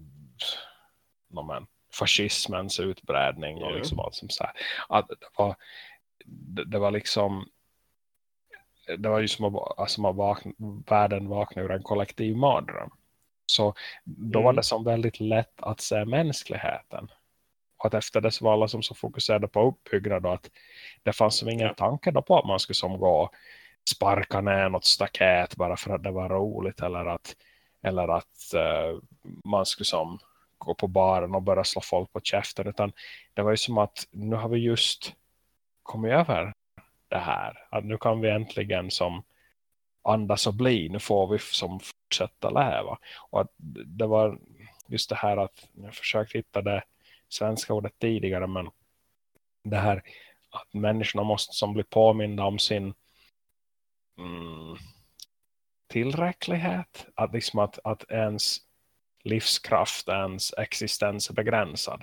no, men, fascismens utbredning och liksom allt som så här. Att det var det, det var liksom det var ju som att, alltså, att vakna, världen vaknade ur en kollektiv mardröm. Så då var Mm. det som väldigt lätt att se mänskligheten. Och att efter det så var alla som så fokuserade på uppbyggnad och att det fanns som ingen tanke då på att man skulle som gå sparka ner något staket bara för att det var roligt eller att, eller att eh, man skulle som gå på baren och börja slå folk på käften utan det var ju som att nu har vi just kommit över det här. Att nu kan vi äntligen som andas och bli. Nu får vi som fortsätta leva. Och att det var just det här att jag försökt hitta det svenska ordet tidigare men det här att människorna måste som bli påminda om sin mm, tillräcklighet. Att liksom att, att ens livskraft, ens existens är begränsad.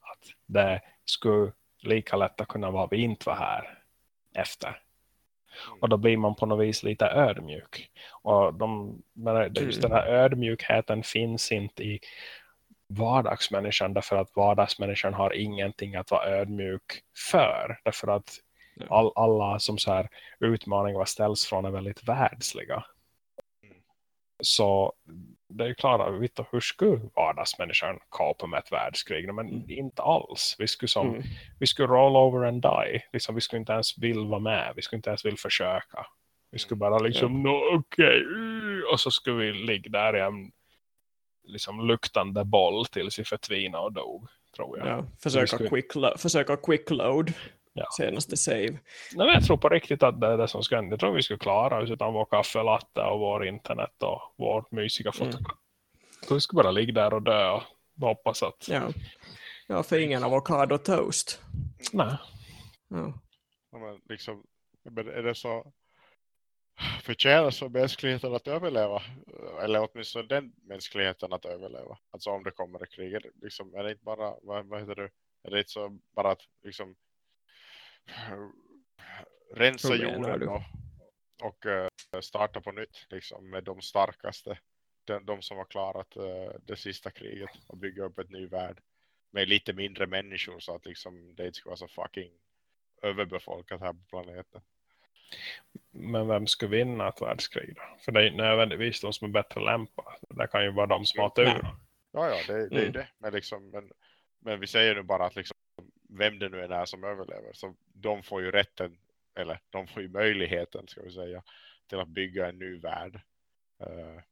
Att det skulle lika lätt att kunna vara vi inte var här efter. Och då blir man på något vis lite ödmjuk. Och de, just den här ödmjukheten finns inte i vardagsmänniskan därför att vardagsmänniskan har ingenting att vara ödmjuk för. Därför att all, alla som så här utmaningar ställs från är väldigt världsliga. Så det är ju klart, vet hur skulle vardagsmänniskan kapa med ett världskrig? Men Mm. inte alls. Vi skulle, som, Mm. vi skulle roll over and die. Liksom, vi skulle inte ens vilja vara med. Vi skulle inte ens vilja försöka. Vi skulle bara liksom, no, okej. uh, Och så skulle vi ligga där i en liksom, luktande boll tills vi förtvinade och dog, tror jag. Ja, försöka, skulle- quick försöka quick load Ja. senaste save. Nej, men jag tror på riktigt att det är det som ska hända. Jag tror vi skulle klara oss utan vår kaffelatte och vår internet och vår mysiga Mm. fotografi. Vi skulle bara ligga där och dö och hoppas att... Ja. ja, för ingen avokado toast. Nej. Ja. Ja, men liksom, men är det så förtjänar så mänskligheten att överleva? Eller åtminstone den mänskligheten att överleva? Alltså om det kommer ett krig, är det, liksom, är det inte bara, vad, vad heter det, är det inte så bara att liksom rensa jorden och, och eh, starta på nytt liksom, med de starkaste, de, de som har klarat eh, det sista kriget och bygga upp ett ny värld med lite mindre människor så att liksom det inte ska vara så fucking överbefolkat här på planeten. Men vem skulle vinna ett världskrig då? För det är inte nödvändigtvis de som är bättre lämpade. Det kan ju vara de som har tur. Ja, ja, det, det är ju Mm. det. Men, liksom, men, men vi säger nu bara att liksom, vem det nu än är som överlever. Så de får ju rätten, eller de får ju möjligheten ska vi säga, till att bygga en ny värld. Eh,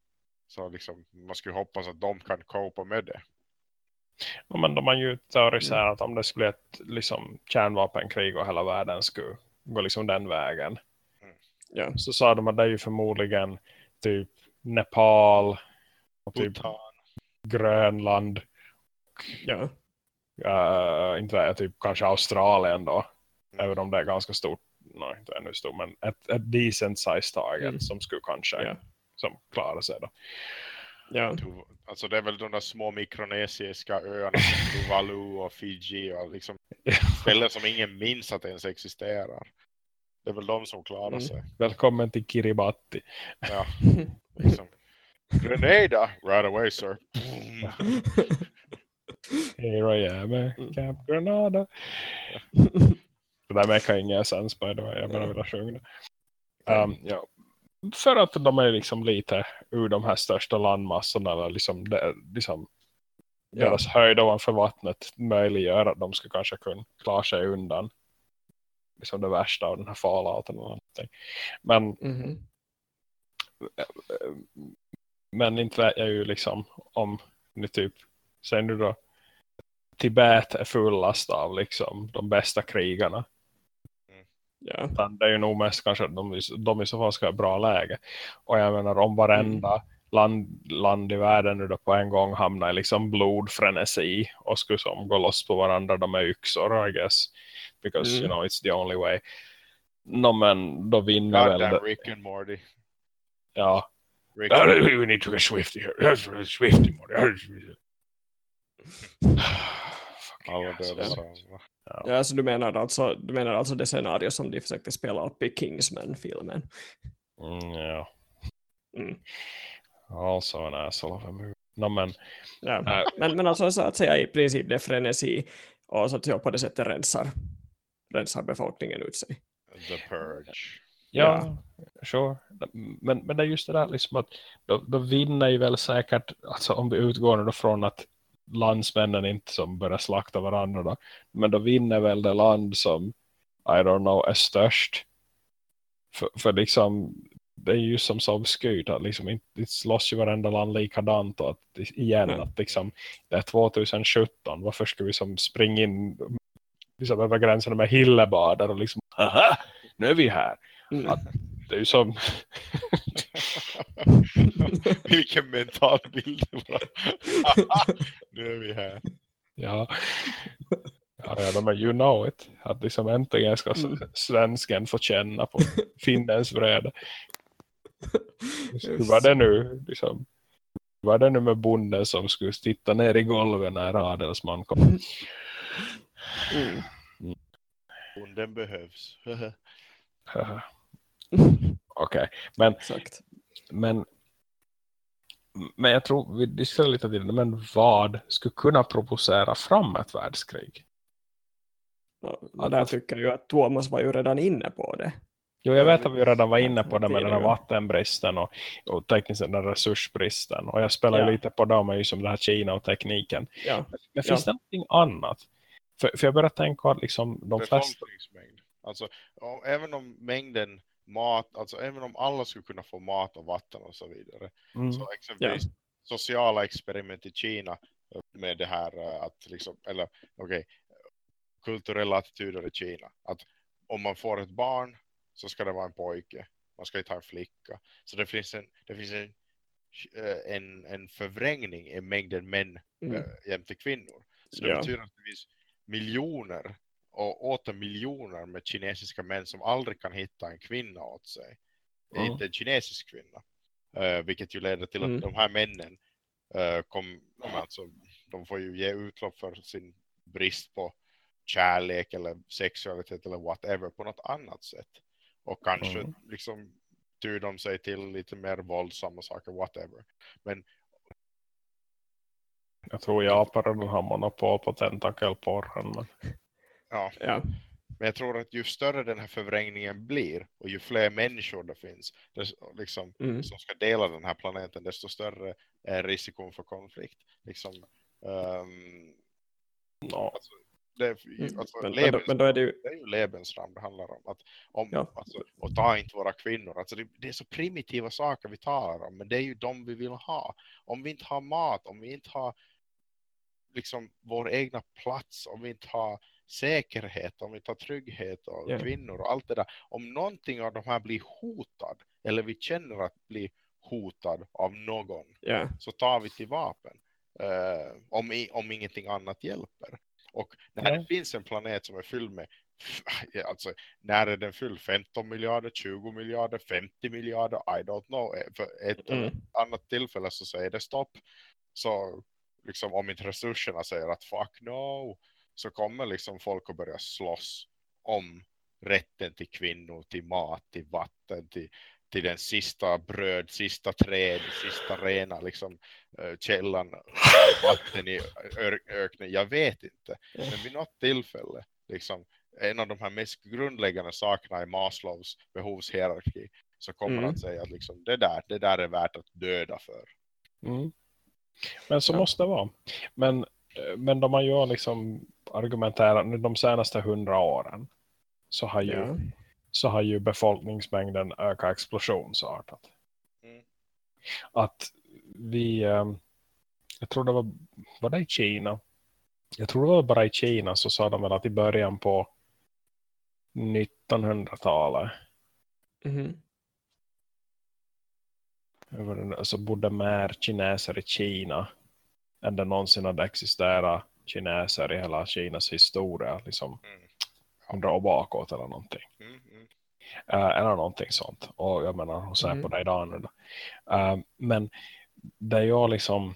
så liksom, man skulle hoppas att de kan copa med det. Ja, men de har ju teoriserat om det skulle bli ett liksom, kärnvapenkrig och hela världen skulle gå liksom den vägen. Ja. Så sa de att det är ju förmodligen typ Nepal och typ Bhutan. Grönland. Ja. Uh, inte vet typ kanske Australien då. Mm. Även om det är ganska stort. Nej, inte ännu stort. Men ett, ett decent size target Mm. som skulle kanske Ja. som klarar sig då. Ja. Alltså det är väl de där små mikronesiska öarna som [laughs] Tuvalu och Fiji och liksom ställen som ingen minns att ens existerar. Det är väl de som klarar Mm. sig. Välkommen till Kiribati. Ja, [laughs] liksom. Grenada, right away sir. [laughs] Here I am, Mm. Camp Granada. [laughs] Det där mekar ingen sens by the way. Jag bara vill sjunga det. Um, ja. För att de är liksom lite ur de här största landmassorna. Eller liksom, det, liksom Ja. deras höjd ovanför vattnet möjliggör att de ska kanske kunna klara sig undan liksom det värsta av den här fallouten eller någonting. Men, Mhm. eh, men inte vet jag ju liksom om ni typ, säg nu då Tibet är fullast av liksom de bästa krigarna. Ja. Utan det är ju nog mest kanske att de, de i så fall ska ha bra läge. Och jag menar om varenda land, land i världen nu då på en gång hamnar i liksom blodfrenesi och skulle som gå loss på varandra de är yxor I guess. Because Mm. you know it's the only way. No, men då vinner väl Goddamn det. Rick and Morty. Ja. Rick We need to get swifty here. Swifty more. [sighs] [sighs] [laughs] Alla Fucking döda ass. varandra. Ja, alltså du menar alltså, du menar alltså det scenario som de försökte spela upp i Kingsman-filmen? Mm, ja. Mm. Also an asshole of a movie. No, men Ja. äh, Men, men alltså så att säga i princip det är frenesi och så att jag på det sättet rensar, rensar befolkningen ut sig. The Purge. Ja, sure. Men, men det är just det där liksom att då, då vinner ju väl säkert, alltså om vi utgår då från att landsmännen inte som börjar slakta varandra då, men då vinner väl det land som I don't know är störst. För, för liksom det är ju som så obskyrt att liksom inte slåss ju varenda land likadant och att igen Nej. att liksom det är 2017, varför ska vi som springa in liksom över gränserna med hillebader och liksom aha, nu är vi här. Mm. Att- Det är ju som [laughs] Vilken mental bild [laughs] nu är vi här. Ja. Ja, ja, men you know it. Att liksom äntligen ska Mm. svensken få känna på [laughs] finnens vrede. Hur var det nu? Liksom, hur var det nu med bonden som skulle titta ner i golvet när adelsman kom? Mm. Bonden behövs. [laughs] Okej, men, Exakt. men men jag tror vi diskuterar lite till det, men vad skulle kunna provocera fram ett världskrig? Ja, och där tycker jag ju att Thomas var ju redan inne på det. Jo, jag vet att vi redan var inne på det med den här vattenbristen och, och tekniskt den här resursbristen. Och jag spelar ju Ja. lite på dem ju som det här Kina och tekniken. Ja. Men finns det någonting annat? För, för jag börjar tänka att liksom de flesta... Alltså, även om mängden mat, alltså även om alla skulle kunna få mat och vatten och så vidare. Mm, Så exempelvis sociala experiment i Kina eh, med det här eh, att liksom, eller okej, kulturella attityder i Kina. Att om man får ett barn så ska det vara en pojke. Man ska inte ha en flicka. Så det finns en, det finns en, eh, en, en förvrängning i mängden män Mm. äh, jämte kvinnor. Så det Ja. betyder att det finns miljoner och åter miljoner med kinesiska män som aldrig kan hitta en kvinna åt sig. Mm. Inte en kinesisk kvinna. Eh, vilket ju leder till att Mm. de här männen eh, kom, alltså, de får ju ge utlopp för sin brist på kärlek eller sexualitet eller whatever på något annat sätt. Och kanske Mm. liksom tyr de sig till lite mer våldsamma saker, whatever. Men Jag tror Japan har monopol på tentakelporren. Men... ja, Ja. Men jag tror att ju större den här förvrängningen blir och ju fler människor det finns dess, liksom, Mm. som ska dela den här planeten, desto större är risken för konflikt. Liksom, ehm, No. det, Mm. alltså, Men, då, men då är det ju... det är ju Lebensraum det handlar om. Att, om Ja. alltså, och ta inte våra kvinnor. Alltså, det, det är så primitiva saker vi talar om, men det är ju de vi vill ha. Om vi inte har mat, om vi inte har liksom vår egna plats, om vi inte har säkerhet, om vi har trygghet och Ja. kvinnor och allt det där. Om någonting av de här blir hotad eller vi känner att bli hotad av någon Ja. så tar vi till vapen. eh, om, i, om ingenting annat hjälper. Och när Ja. det finns en planet som är fylld med alltså, när är den fylld? 15 miljarder, 20 miljarder, 50 miljarder, I don't know. Eh, För ett Mm. annat tillfälle så säger det stopp. Så liksom om inte resurserna säger att fuck no, så kommer liksom folk att börja slåss om rätten till kvinnor, till mat, till vatten, till, till den sista bröd, sista träd, sista rena liksom, eh, källan, vatten i öknen. Jag vet inte. Men vid något tillfälle, liksom, en av de här mest grundläggande sakerna i Maslows behovshierarki så kommer Mm. att säga att liksom, det, där, det där är värt att döda för. Mm. Men så Ja. måste det vara. Men, eh, men de har ju liksom argumenterat nu de senaste hundra åren så har ju, Ja. så har ju befolkningsmängden ökat explosionsartat. Mm. Att vi, eh, jag tror det var, var det i Kina? Jag tror det var bara i Kina så sa de väl att i början på 1900-talet Mhm. över den- så bodde mer kineser i Kina än det någonsin hade existerat kineser i hela Kinas historia. Liksom Mm. hundra år bakåt eller någonting. Mm, mm. Uh, eller någonting sånt. Och jag menar, hon säger Mm. på det idag nu. Eh, men det är ju liksom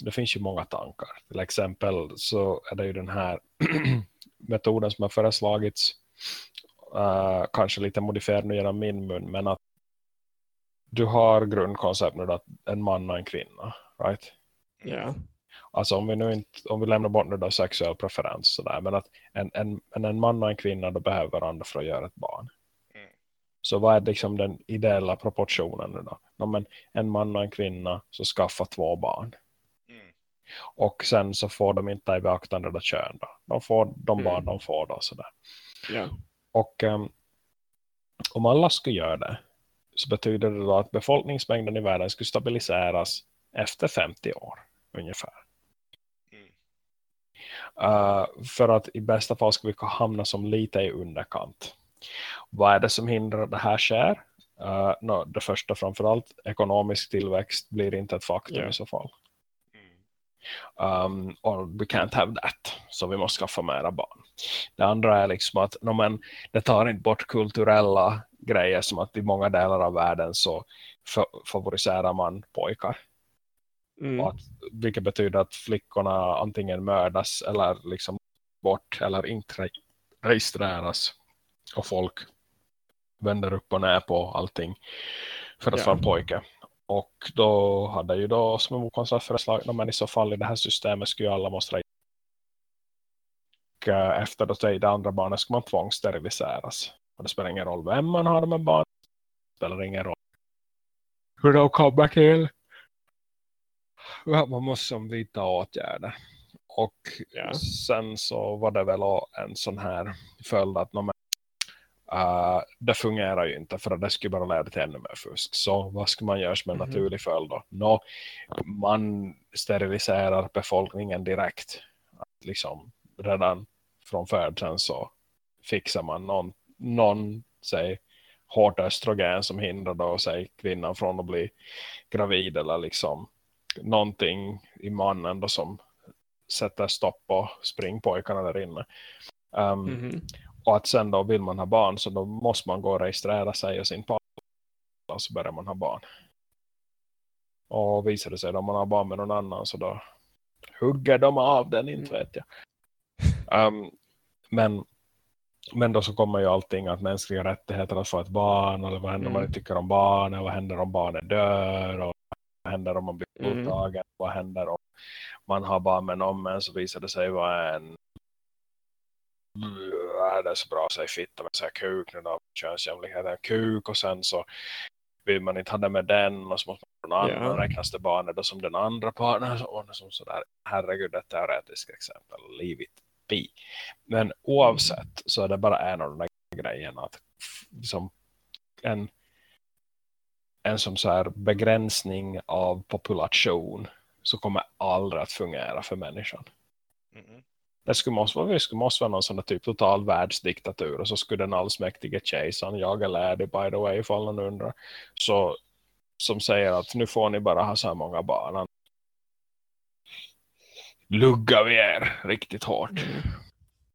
det finns ju många tankar. Till exempel så är det ju den här [clears throat] metoden som har föreslagits eh, kanske lite modifierad nu genom min mun men att du har grundkoncept nu att en man och en kvinna, right? Ja. Alltså om vi nu inte, om vi lämnar bort nu då sexuell preferens sådär, men att en, en, en, man och en kvinna då behöver varandra för att göra ett barn. Mm. Så vad är liksom den ideella proportionen nu då? Ja, men en man och en kvinna så skaffa två barn. Mm. Och sen så får de inte i beaktande då kön då. De får de Mm. barn de får då sådär. Ja. Och ehm, om alla skulle göra det så betyder det då att befolkningsmängden i världen skulle stabiliseras efter 50 år ungefär. Uh, för att i bästa fall ska vi hamna som lite i underkant. Vad är det som hindrar att det här sker? Uh, no, det första framförallt, ekonomisk tillväxt blir inte ett faktum Ja. i så fall. Mm. Um, or we can't have that. Så vi måste skaffa mera barn. Det andra är liksom att no, men, det tar inte bort kulturella grejer som att i många delar av världen så fa- favoriserar man pojkar. Mm. Att, vilket betyder att flickorna antingen mördas eller liksom bort eller inte re- registreras. Och folk vänder upp och ner på allting för att Ja. vara en pojke. Och då hade ju då som en motkonstnär föreslagit, men i så fall i det här systemet skulle ju alla måste. Och eh, efter då det andra barnet ska man tvångssteriliseras. Och det spelar ingen roll vem man har med barn. Det spelar ingen roll hur de kommer till. Man måste som vidta åtgärder. Och Ja. sen så var det väl en sån här följd att no, men, uh, det fungerar ju inte för att det skulle bara leda till ännu mer fusk. Så vad ska man göra som en Mhm. naturlig följd då? Nå, man steriliserar befolkningen direkt. Att liksom redan från födseln så fixar man någon, någon säg, hårt östrogen som hindrar då, säg, kvinnan från att bli gravid eller liksom någonting i mannen då som sätter stopp på springpojkarna där inne. Um, Mhm. Och att sen då vill man ha barn så då måste man gå och registrera sig och sin partner så börjar man ha barn. Och visar det sig om man har barn med någon annan så då hugger de av den, inte vet jag. Um, men, men då så kommer ju allting att mänskliga rättigheter att få ett barn eller vad händer om man Mm. inte tycker om barnet, vad händer om barnet dör och vad händer om man blir Mm. våldtagen, vad händer om man har barn med någon men så visar det sig vara en är det så bra säga fitta med så här kuk nu då, könsjämlikhet är kuk och sen så vill man inte ha det med den och så måste man ha någon annan. Räknas det barnet då som den andra partnern så, och som sådär, herregud det är teoretiskt exempel, leave it be. Men oavsett så är det bara en av de där grejerna att liksom en en som så här begränsning av population så kommer aldrig att fungera för människan. Mm. Det skulle måste vara, det skulle måste vara någon sån där typ total världsdiktatur och så skulle den allsmäktige kejsaren, jag är lärdig by the way ifall någon undrar, så, som säger att nu får ni bara ha så här många barn. Luggar vi er riktigt hårt.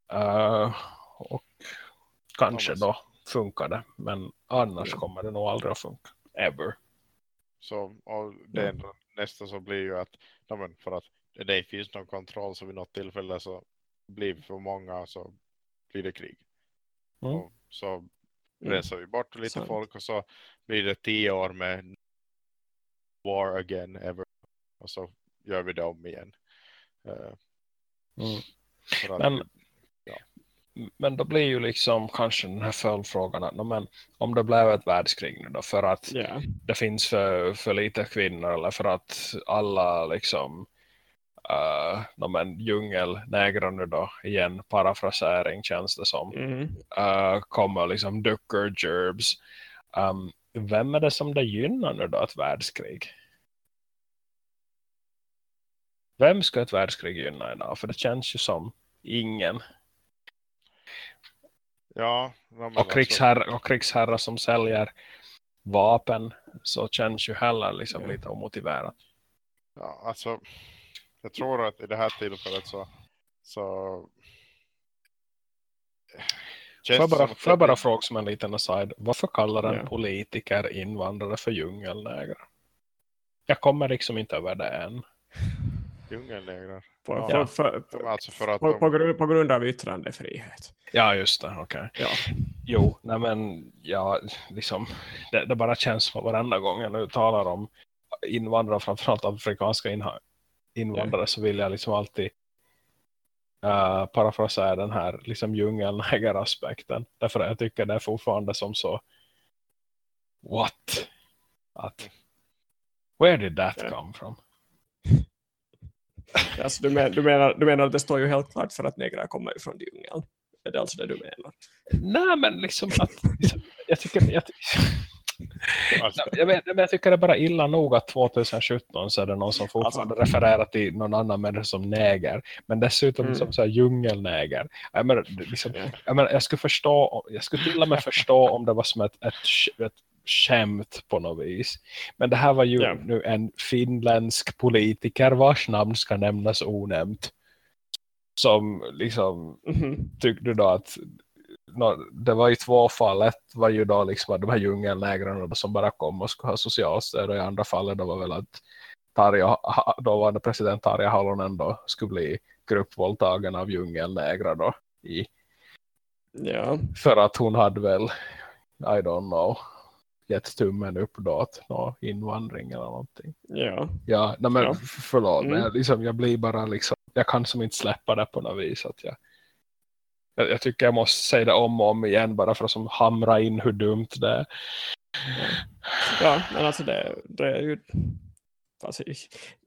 Mm. Uh, och kanske då funkar det. Men annars Ja. kommer det nog aldrig att funka. Ever. Så och det enda, nästa så blir ju att men för att det finns någon kontroll så vid något tillfälle så blir vi för många så blir det krig. Mm. Och så Mm. rensar vi bort lite Sant. folk och så blir det tio år med war again ever. Och så gör vi det om igen. Eh, Mm. Men, men då blir ju liksom kanske den här följdfrågan att no, men, om det blev ett världskrig nu då för att Ja. det finns för, för lite kvinnor eller för att alla liksom uh, no, men, djungelnägrar nu då igen parafrasering känns det som Mm. uh, kommer liksom ducker gerbs um, vem är det som det gynnar nu då ett världskrig? Vem ska ett världskrig gynna idag? För det känns ju som ingen. Ja, Och, krigsherrar, och krigsherrar som säljer vapen så känns ju heller liksom lite omotiverat. Ja, alltså jag tror att i det här tillfället så så Får jag, bara, får jag bara fråga som en liten aside. Varför kallar en Ja. politiker invandrare för djungelnägrar? Jag kommer liksom inte över det än. Djungelnägrar. På, Ja. för, för, alltså för att på, de, på, grund, på grund av yttrandefrihet. Ja, just det. Okej. Ja. Jo, nej men ja, liksom, det, det bara känns som varenda gång jag nu talar om invandrare, framförallt afrikanska invandrare, så vill jag liksom alltid uh, parafrasera den här liksom djungelnägaraspekten. Därför jag tycker det är fortfarande som så what? Att, where did that Ja. come from? [laughs] Alltså, du, men, du, menar, du menar att det står ju helt klart för att negrar kommer ju från djungeln. Är det alltså det du menar? Nej, men liksom att liksom, jag tycker jag, [laughs] alltså, jag, men jag tycker det är bara illa nog att 2017 så är det någon som fortfarande refererar till någon annan människa som näger. Men dessutom Mm. som så här djungelnäger. Jag, menar, liksom, Ja. jag, menar, jag, skulle förstå, jag skulle till och med förstå om det var som ett, ett, ett skämt på något vis. Men det här var ju Ja. nu en finländsk politiker vars namn ska nämnas onämnt. Som liksom Mhm. tyckte då att det var i två fall. Ett var ju då liksom de här djungelnägrarna då som bara kom och skulle ha socialstöd och i andra fallet då var väl att Tarja, dåvarande president Tarja Halonen då skulle bli gruppvåldtagen av djungelnägrar då i, Ja. för att hon hade väl I don't know gett tummen upp då åt nå, invandring eller någonting. Ja. Ja, nej men Ja. förlåt, men Mm. jag, liksom, jag blir bara liksom, jag kan som inte släppa det på något vis. Att jag, jag, jag tycker jag måste säga det om och om igen bara för att som hamra in hur dumt det är. Ja, men alltså det, det är ju... Alltså,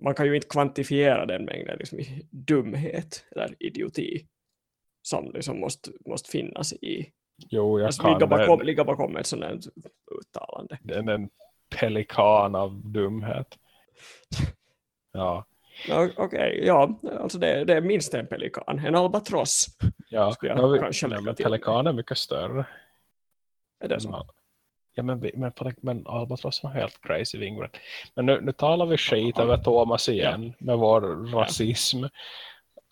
man kan ju inte kvantifiera den mängden liksom, dumhet eller idioti som liksom måste, måste finnas i, Jo, jag alltså, kan. ligga, bakom, ligga bakom ett här uttalande. Den är en pelikan av dumhet. Ja, [laughs] Ja, Okej, ja, alltså det, det är minst en pelikan, en albatross. ja. Jag ja vi, kanske nej, men pelikan är mycket större. Är det så? Ja. Ja, men, men, pelikan- men albatrossen har helt crazy vingar. Men nu, nu talar vi skit över Thomas igen med vår rasism.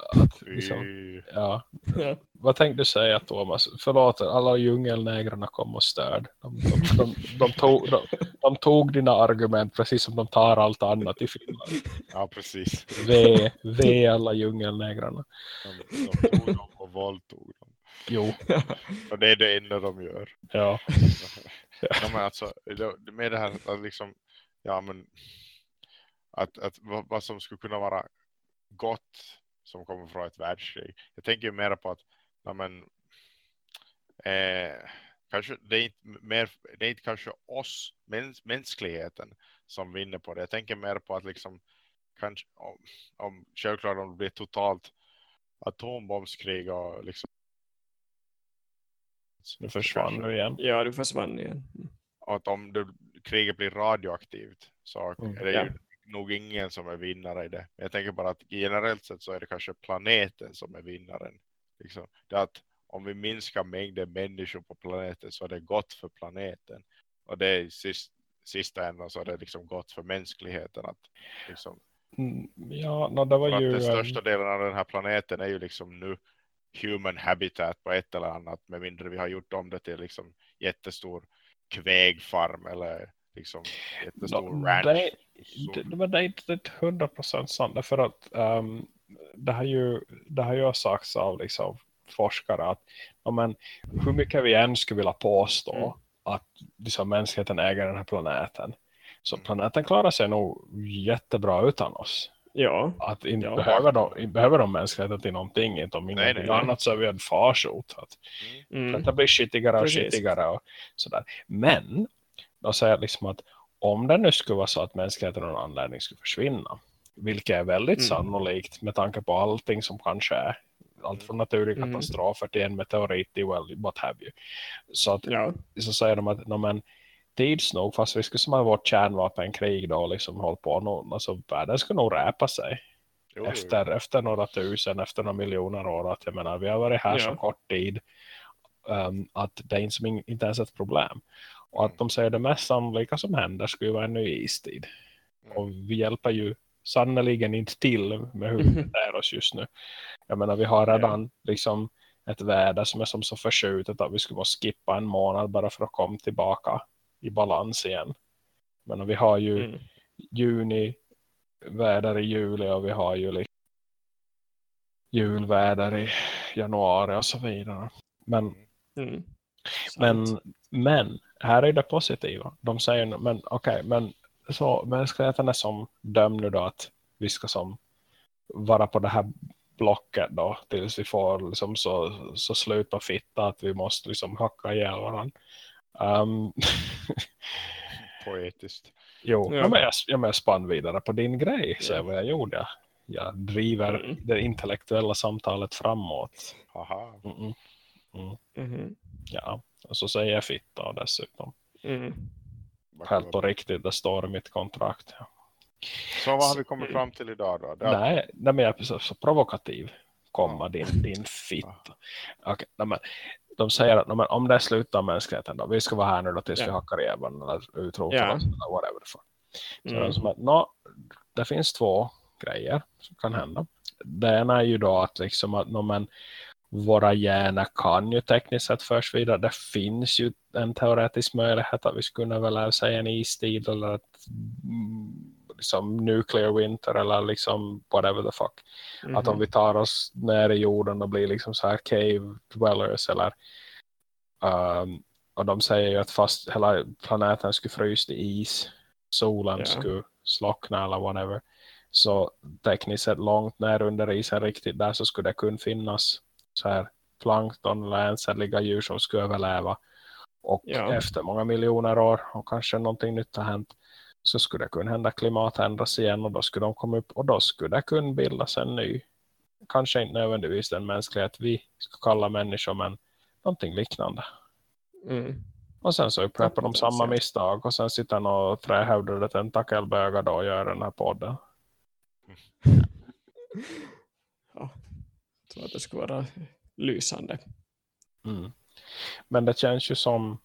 Att, liksom, ja. [laughs] Vad tänkte du säga Thomas? Förlåt, alla djungelnägrarna kom och störd. De, de, de, de, tog, de, tog dina argument precis som de tar allt annat i Finland. Ja, precis. V, v alla djungelnägrarna. De, de tog dem och våldtog dem. Jo, Och det är det enda de gör. ja. Ja, men alltså, med det här att liksom, ja men, att, att vad, vad som skulle kunna vara gott som kommer från ett världskrig. Jag tänker ju mer på att, ja men, eh, kanske det är inte mer, det är inte kanske oss, mäns, mänskligheten som vinner på det. Jag tänker mer på att liksom, kanske, om, om självklart om det blir totalt atombombskrig och liksom Nu försvann du igen. ja, du försvann igen. och att om det, kriget blir radioaktivt så Mm, är det ja. Nog ingen som är vinnare i det. Men jag tänker bara att generellt sett så är det kanske planeten som är vinnaren. Liksom. Det att om vi minskar mängden människor på planeten så är det gott för planeten. Och det är sist, sista änden så är det liksom gott för mänskligheten. Att, liksom, Mm, Ja, no, det var ju... den ehm, största delen av den här planeten är ju liksom nu human habitat på ett eller annat. Med mindre vi har gjort om det till liksom jättestor kvägfarm eller liksom jättestor No, ranch. det, det, men det är inte hundra procent sant. Därför att ehm, det, har ju, det har ju sagts av liksom, forskare att ja, men, hur mycket vi än skulle vilja påstå Mm. att liksom, mänskligheten äger den här planeten. Så Mm. planeten klarar sig nog jättebra utan oss. Ja, Att inte Ja. behöver, de, behöver de mänskligheten till någonting. Inte om ingenting annat så är vi en farsot. Att, mm. det blir skitigare och skitigare och sådär. Men då säger jag liksom att om det nu skulle vara så att mänskligheten av någon anledning skulle försvinna, vilket är väldigt Mm. sannolikt med tanke på allting som kan ske, allt från naturliga Mm. katastrofer till en meteorit till well, what have you. Så, att, ja. så säger de att no, men, tids nog, fast vi skulle som ha vårt kärnvapenkrig då liksom håll på, no, alltså världen skulle nog räpa sig Jo, jo. efter, efter några tusen, efter några miljoner år. Att jag menar, vi har varit här Ja. så kort tid um, att det är inte, som, in- inte ens ett problem. Och Mm. att de säger det mest sannolika som händer skulle vara en ny istid. Mm. Och vi hjälper ju sannoliken inte till med hur vi Mhm. beter oss just nu. Jag menar, vi har redan liksom ett väder som är som så förskjutet att vi skulle måste skippa en månad bara för att komma tillbaka i balans igen. Men vi har ju Mm. juni väder i juli och vi har ju liksom julväder i januari och så vidare. Men, Mm. men, Sant. men här är det positiva. De säger men okej, men så mänskligheten är som dömd nu då att vi ska som vara på det här blocket då tills vi får liksom så, så slut på fitta att vi måste liksom hacka ihjäl varandra. Um, [laughs] Poetiskt. Jo, Ja. men jag, jag, men jag spann vidare på din grej. Så Ja. vad jag gjorde. Jag, driver Mm. det intellektuella samtalet framåt. Haha. Mm -mm. Mhm. Ja, och så säger jag fitta dessutom. Mm. Helt på riktigt, det står i mitt kontrakt. Ja. Så vad har vi kommit fram till idag då? Det är- Nej, nej, men jag är så, så provokativ. Komma din, din fitta. Okej, nej, men, de säger att men, om det av mänskligheten då, vi ska vara här nu då tills Ja. vi hackar ihjäl varandra eller utrotar Ja. oss eller whatever. Så Mm. de som att, nå, det finns två grejer som kan hända. Det ena är ju då att, liksom att nå, men, våra hjärnor kan ju tekniskt sett förs vidare. Det finns ju en teoretisk möjlighet att vi skulle kunna väl lära sig en istid eller ett mm, liksom nuclear winter eller liksom whatever the fuck. Att om Mhm. vi tar oss ner i jorden och blir liksom så här cave dwellers eller um, och de säger ju att fast hela planeten skulle frysa i is solen Ja. skulle slockna eller whatever så tekniskt sett långt ner under isen riktigt där så skulle det kunna finnas så här plankton eller ensädliga djur som skulle överleva och Ja. efter många miljoner år och kanske någonting nytt har hänt så skulle det kunna hända klimat ändras igen och då skulle de komma upp och då skulle det kunna bildas en ny kanske inte nödvändigtvis den mänsklighet vi ska kalla människor men någonting liknande. Mm. Och sen så upprepar de samma misstag och sen sitter några trähävdade tentakelbögar då och gör den här podden. [laughs] Ja. Tror att det skulle vara lysande. Mm. Men det känns ju som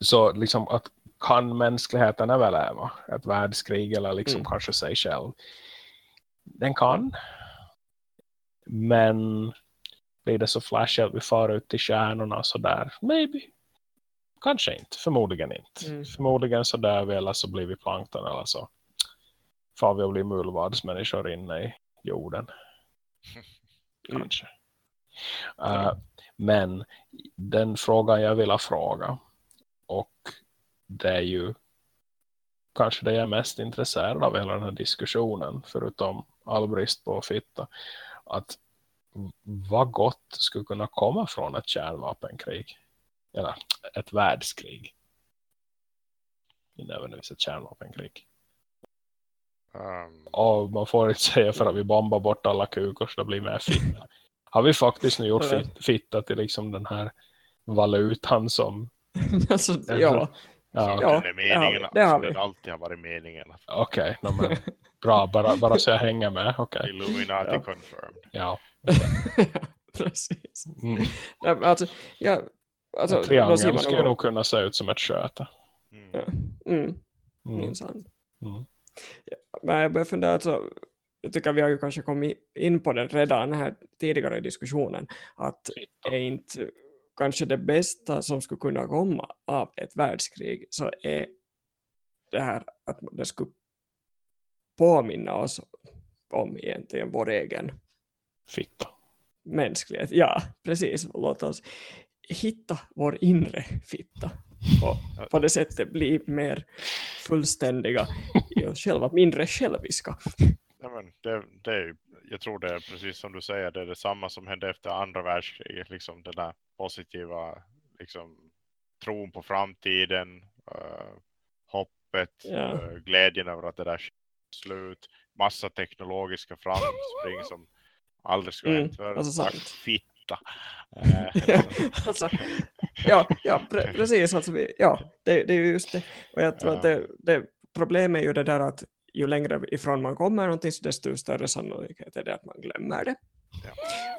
så liksom att kan mänskligheten överleva ett världskrig eller liksom Mm. kanske sig själv? Den kan. Men blir det så flashigt att vi far ut till stjärnorna så där? Maybe. Kanske inte. Förmodligen inte. Mm. Förmodligen så dör vi eller så blir vi plankton eller så far vi och blir mullvadsmänniskor inne i jorden. [laughs] Mm. Kanske. Uh, men den frågan jag vill fråga och det är ju kanske det jag är mest intresserad av hela den här diskussionen förutom all brist på fitta att vad gott skulle kunna komma från ett kärnvapenkrig eller ett världskrig inte nödvändigtvis ett kärnvapenkrig Um, och man får inte säga för att vi bombar bort alla kukor så det blir mer fitta. Har vi faktiskt nu gjort fit- fitta till liksom den här valutan som [laughs] alltså, ja, Ja, okej. Ja, det är det har meningen. vi, det har som vi. det alltid har varit meningen. Okej, no, men bra. Bara, bara så jag hänger med. Okej. Illuminati Ja. confirmed. Ja. [laughs] Precis. Mm. Alltså, ja, alltså, Triangeln man skulle nog- nog kunna se ut som ett sköte. Mm. Ja. Mm, Mm. Men jag börjar fundera, alltså, jag tycker vi har ju kanske kommit in på det redan här tidigare i diskussionen, att är inte kanske det bästa som skulle kunna komma av ett världskrig så är det här att det skulle påminna oss om egentligen vår egen Fitta. mänsklighet. Ja, precis. Låt oss hitta vår inre fitta och på det sättet bli mer fullständiga oss själva, mindre själviska. Men det, det jag tror det är precis som du säger, det är detsamma som hände efter andra världskriget. Liksom den där positiva liksom, tron på framtiden, eh, hoppet, Ja. eh, glädjen över att det där är slut, massa teknologiska framspring som aldrig skulle Mm, hänt förr. alltså sant. Fitta. [laughs] Ja, alltså, ja, ja pre precis. Alltså, vi, ja, det, det är ju just det. Och jag tror Ja. att det, det, problemet är ju det där att ju längre ifrån man kommer någonting desto större sannolikhet är det att man glömmer det.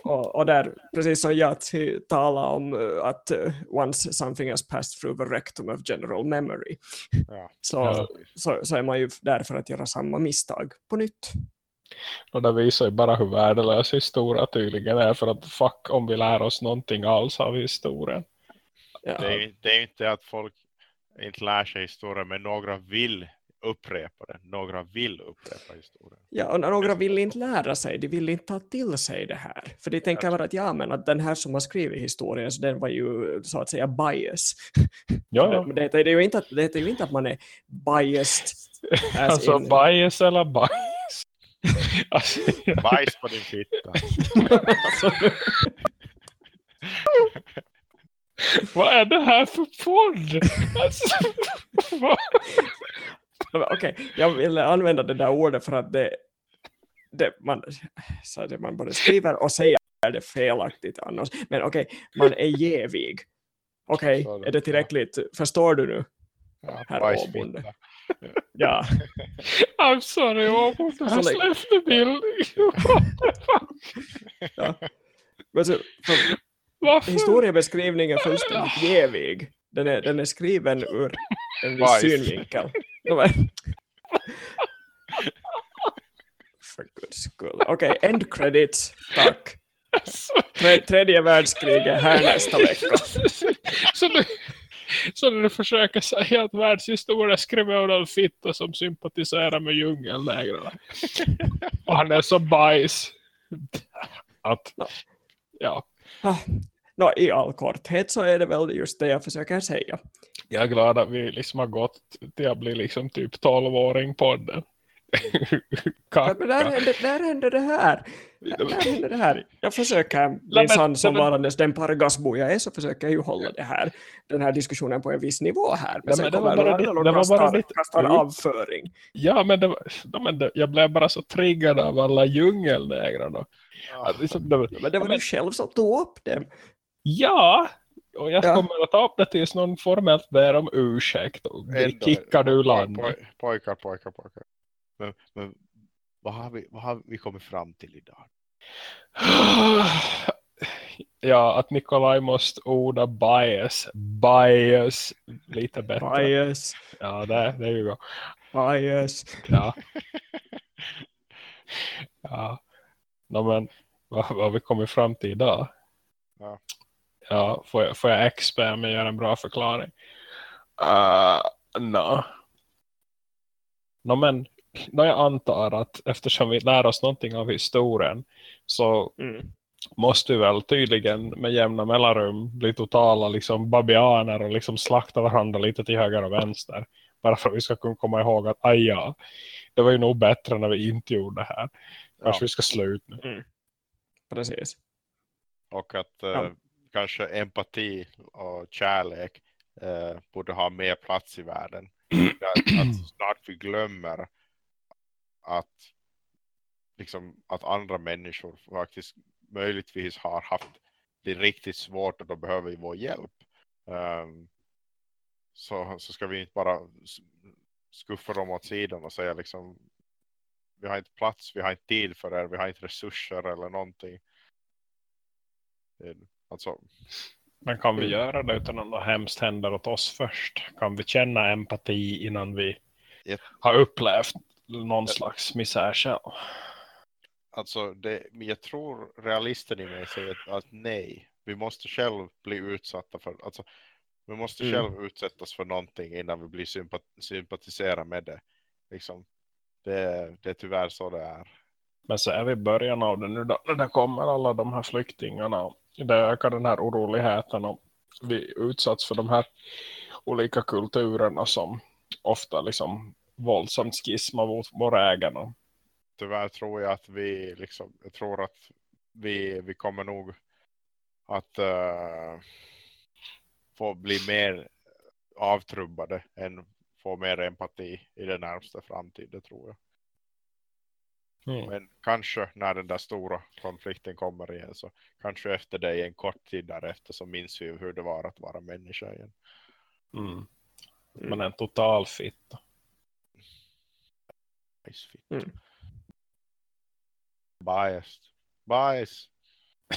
Och, och där, precis som Yatzy talar om eh, att eh, once something has passed through the rectum of general memory ja. så, Ja. så, så är man ju där för att göra samma misstag på nytt. Och det visar ju bara hur värdelös historia tydligen är. För att fuck om vi lär oss någonting alls av historien. Ja, Det, är, det är inte att folk inte lär sig historien, men några vill upprepa det. Några vill upprepa historien. Ja, och några vill inte lära sig, de vill inte ta till sig det här. För de tänker bara att ja, men att den här som har skrivit historien, så den var ju så att säga bias. Ja, [laughs] ja. Men det, det, är ju inte att, det är ju inte att man är biased. as Alltså in- bias eller bajs. [laughs] Alltså. Bajs på din fitta. [laughs] vad är det här för podd? Alltså, Okej, jag vill använda det där ordet för att det, det man, så det man både skriver och säger är det felaktigt annars. Men okej, man är jävig. Okej, Så är det. tillräckligt? Förstår du nu? Ja, Herr. Åbonde. Ja. I'm sorry, Åbo, du har släppt bild. ja. Men så, för, Varför? [laughs] historiebeskrivningen är fullständigt jävig. Den är, den är skriven ur en viss synvinkel. För guds skull. Okej, end credits. Tack. Tre, tredje världskriget här nästa vecka. så, du, så du försöker säga att världshistoria skriver av en fitta som sympatiserar med djungelnägrarna. Och han är så bajs. Att, Ja. Ja. Nå, I all korthet så är det väl just det jag försöker säga. Jag är glad att vi liksom har gått till att bli liksom typ 12-åring-podden. [laughs] Men där hände, där hände det här. Där hände det här. Jag försöker, minsann som varandes den pargasbo jag är, så försöker jag ju hålla det här, den här diskussionen på en viss nivå här. Men Ja, sen men kommer någon annan och kastar, avföring. Ja, men, det, var- ja, men det, jag blev bara så triggad av alla djungelnägrarna. Att liksom, det, Men det var men- du själv som tog upp det. Ja, och jag Ja. kommer att ta upp det tills någon formellt ber om ursäkt och Ändå- kickad ur poj- landet. poj- Pojkar, pojkar, pojkar. Men, men vad, har vi, vad har vi kommit fram till idag? [sighs] Ja, att Nikolaj måste orda bias. Bias lite bättre. Bias, Ja, det, det är ju bra. bias. Ja. ja. No, men vad, vad har vi kommit fram till idag? Ja. Ja, får jag, får jag XP om jag gör en bra förklaring? Uh, no. No, men no, jag antar att eftersom vi lär oss någonting av historien så Mm. måste vi väl tydligen med jämna mellanrum bli totala liksom babianer och liksom slakta varandra lite till höger och vänster. Bara för att vi ska kunna komma ihåg att aj ja, det var ju nog bättre när vi inte gjorde det här. Kanske Ja. vi ska sluta nu. Precis. Och att eh, Ja. Kanske empati och kärlek eh, borde ha mer plats i världen. [clears throat] att, att snart vi glömmer att, liksom, att andra människor faktiskt möjligtvis har haft det riktigt svårt och då behöver vi vår hjälp. Ehm, så, så ska vi inte bara skuffa dem åt sidan och säga liksom vi har inte plats, vi har inte tid för er, vi har inte resurser eller någonting. Det, alltså, Men kan vi Mm. göra det utan att något hemskt händer åt oss först? Kan vi känna empati innan vi Japp. har upplevt någon slags misär själv? alltså det, jag tror realisten i mig säger att, att nej, vi måste själv bli utsatta för, alltså vi måste Mm. själv utsättas för någonting innan vi blir sympat, sympatisera med det. Liksom. Det, det är tyvärr så det är. Men så är vi i början av det nu då, när det kommer alla de här flyktingarna. Det ökar den här oroligheten och vi utsatts för de här olika kulturerna som ofta liksom våldsamt skissar mot våra ägarna. tyvärr tror jag att vi liksom, jag tror att vi, vi kommer nog att uh, få bli mer avtrubbade än få mer empati i den närmsta framtiden tror jag. Mm. Men kanske när den där stora konflikten kommer igen så kanske efter det en kort tid därefter så minns vi hur det var att vara människa igen. Mm. Men en total fitta. Nice fit. Mm. Biased. Bias.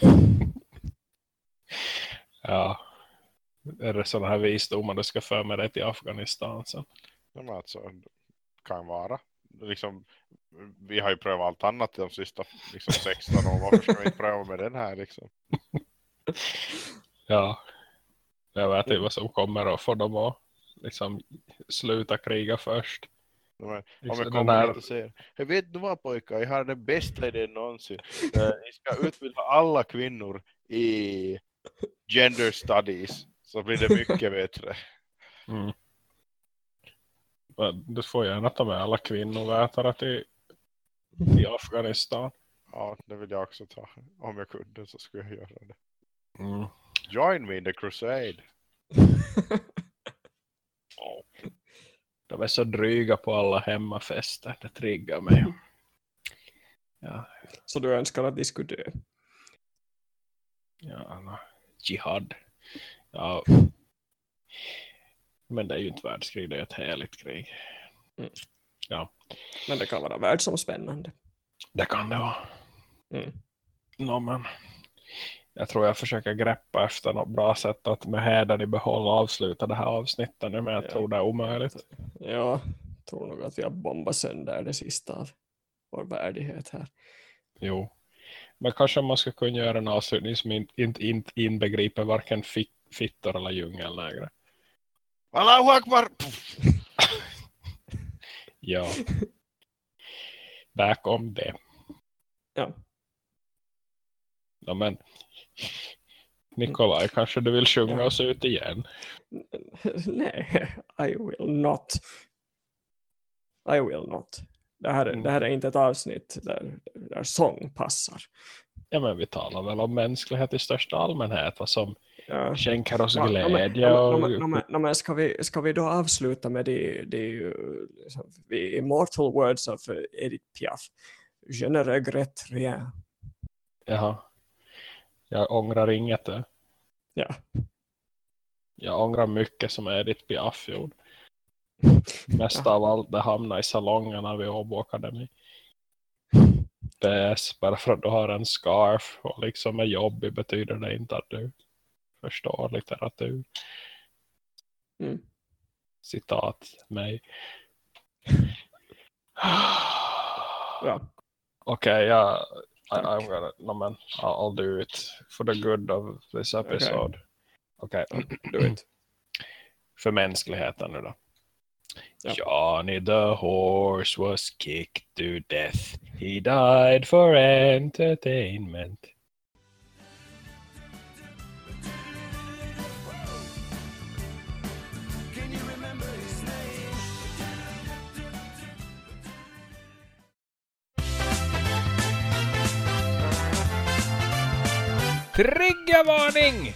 [laughs] Ja. Är det sådana här visdomar du ska föra med dig till Afghanistan sen? Ja, alltså, kan vara. Liksom, vi har ju prövat allt annat de sista liksom, 16 år. Varför ska vi inte pröva med den här? Liksom? Ja. Jag vet inte vad som kommer att få dem att liksom sluta kriga först. Men, om Liksom jag kommer här- och säger, jag vet du vad pojkar, jag har den bästa idén någonsin. Eh, Ni ska utbilda alla kvinnor i gender studies. Så blir det mycket bättre. Mm. Du får gärna ta med alla kvinnovätare till, till Afghanistan. Ja, det vill jag också ta. Om jag kunde så skulle jag göra det. Mm. Join me in the crusade. [laughs] De är så dryga på alla hemmafester. Det triggar mig. Ja, Så du önskar att de skulle dö? ja no. jihad. Ja. Men det är ju inte världskrig, det är ett heligt krig. Mm. Ja, Men det kan vara världsomspännande. det kan det vara. Mm. No, men jag tror jag försöker greppa efter något bra sätt att med heder i behåll avsluta det här avsnittet nu, men jag Ja. tror det är omöjligt. Ja, jag tror nog att vi har bombat sönder det sista av vår värdighet här. Jo. Men kanske man ska kunna göra en avslutning som inte, inte, inte inbegriper varken fit, fittor eller djungel längre. Allahu Akbar! [laughs] Ja. Bakom det. Ja. Ja, men Nikolaj, kanske du vill sjunga oss ut igen? [laughs] Nej, I will not. I will not. Det här, är- Mm. det här är inte ett avsnitt där, där sång passar. Ja, men vi talar väl om mänsklighet i största allmänhet, vad som Ja. skänker oss Ja, ja, glädje ja, men- ja, ja, ska, vi, ska vi då avsluta med de, de liksom, the immortal words of Edith Piaf? Je ne regrette rien. Jaha. Jag ångrar inget. eh. Ja. Jag ångrar mycket som Edith Piaf gjorde. [laughs] Mest av allt det hamnade i salongerna vid Åbo Akademi. PS, bara för att du har en scarf och liksom är jobbig betyder det inte att du förstår litteratur. Mm. Citat mig. Bra. Okej, jag I, I'm gonna, no man, I'll, do it for the good of this episode. Okej, [clears throat] Do it. för mänskligheten nu då. Ja. Johnny the horse was kicked to death. He died for entertainment. Triggervarning!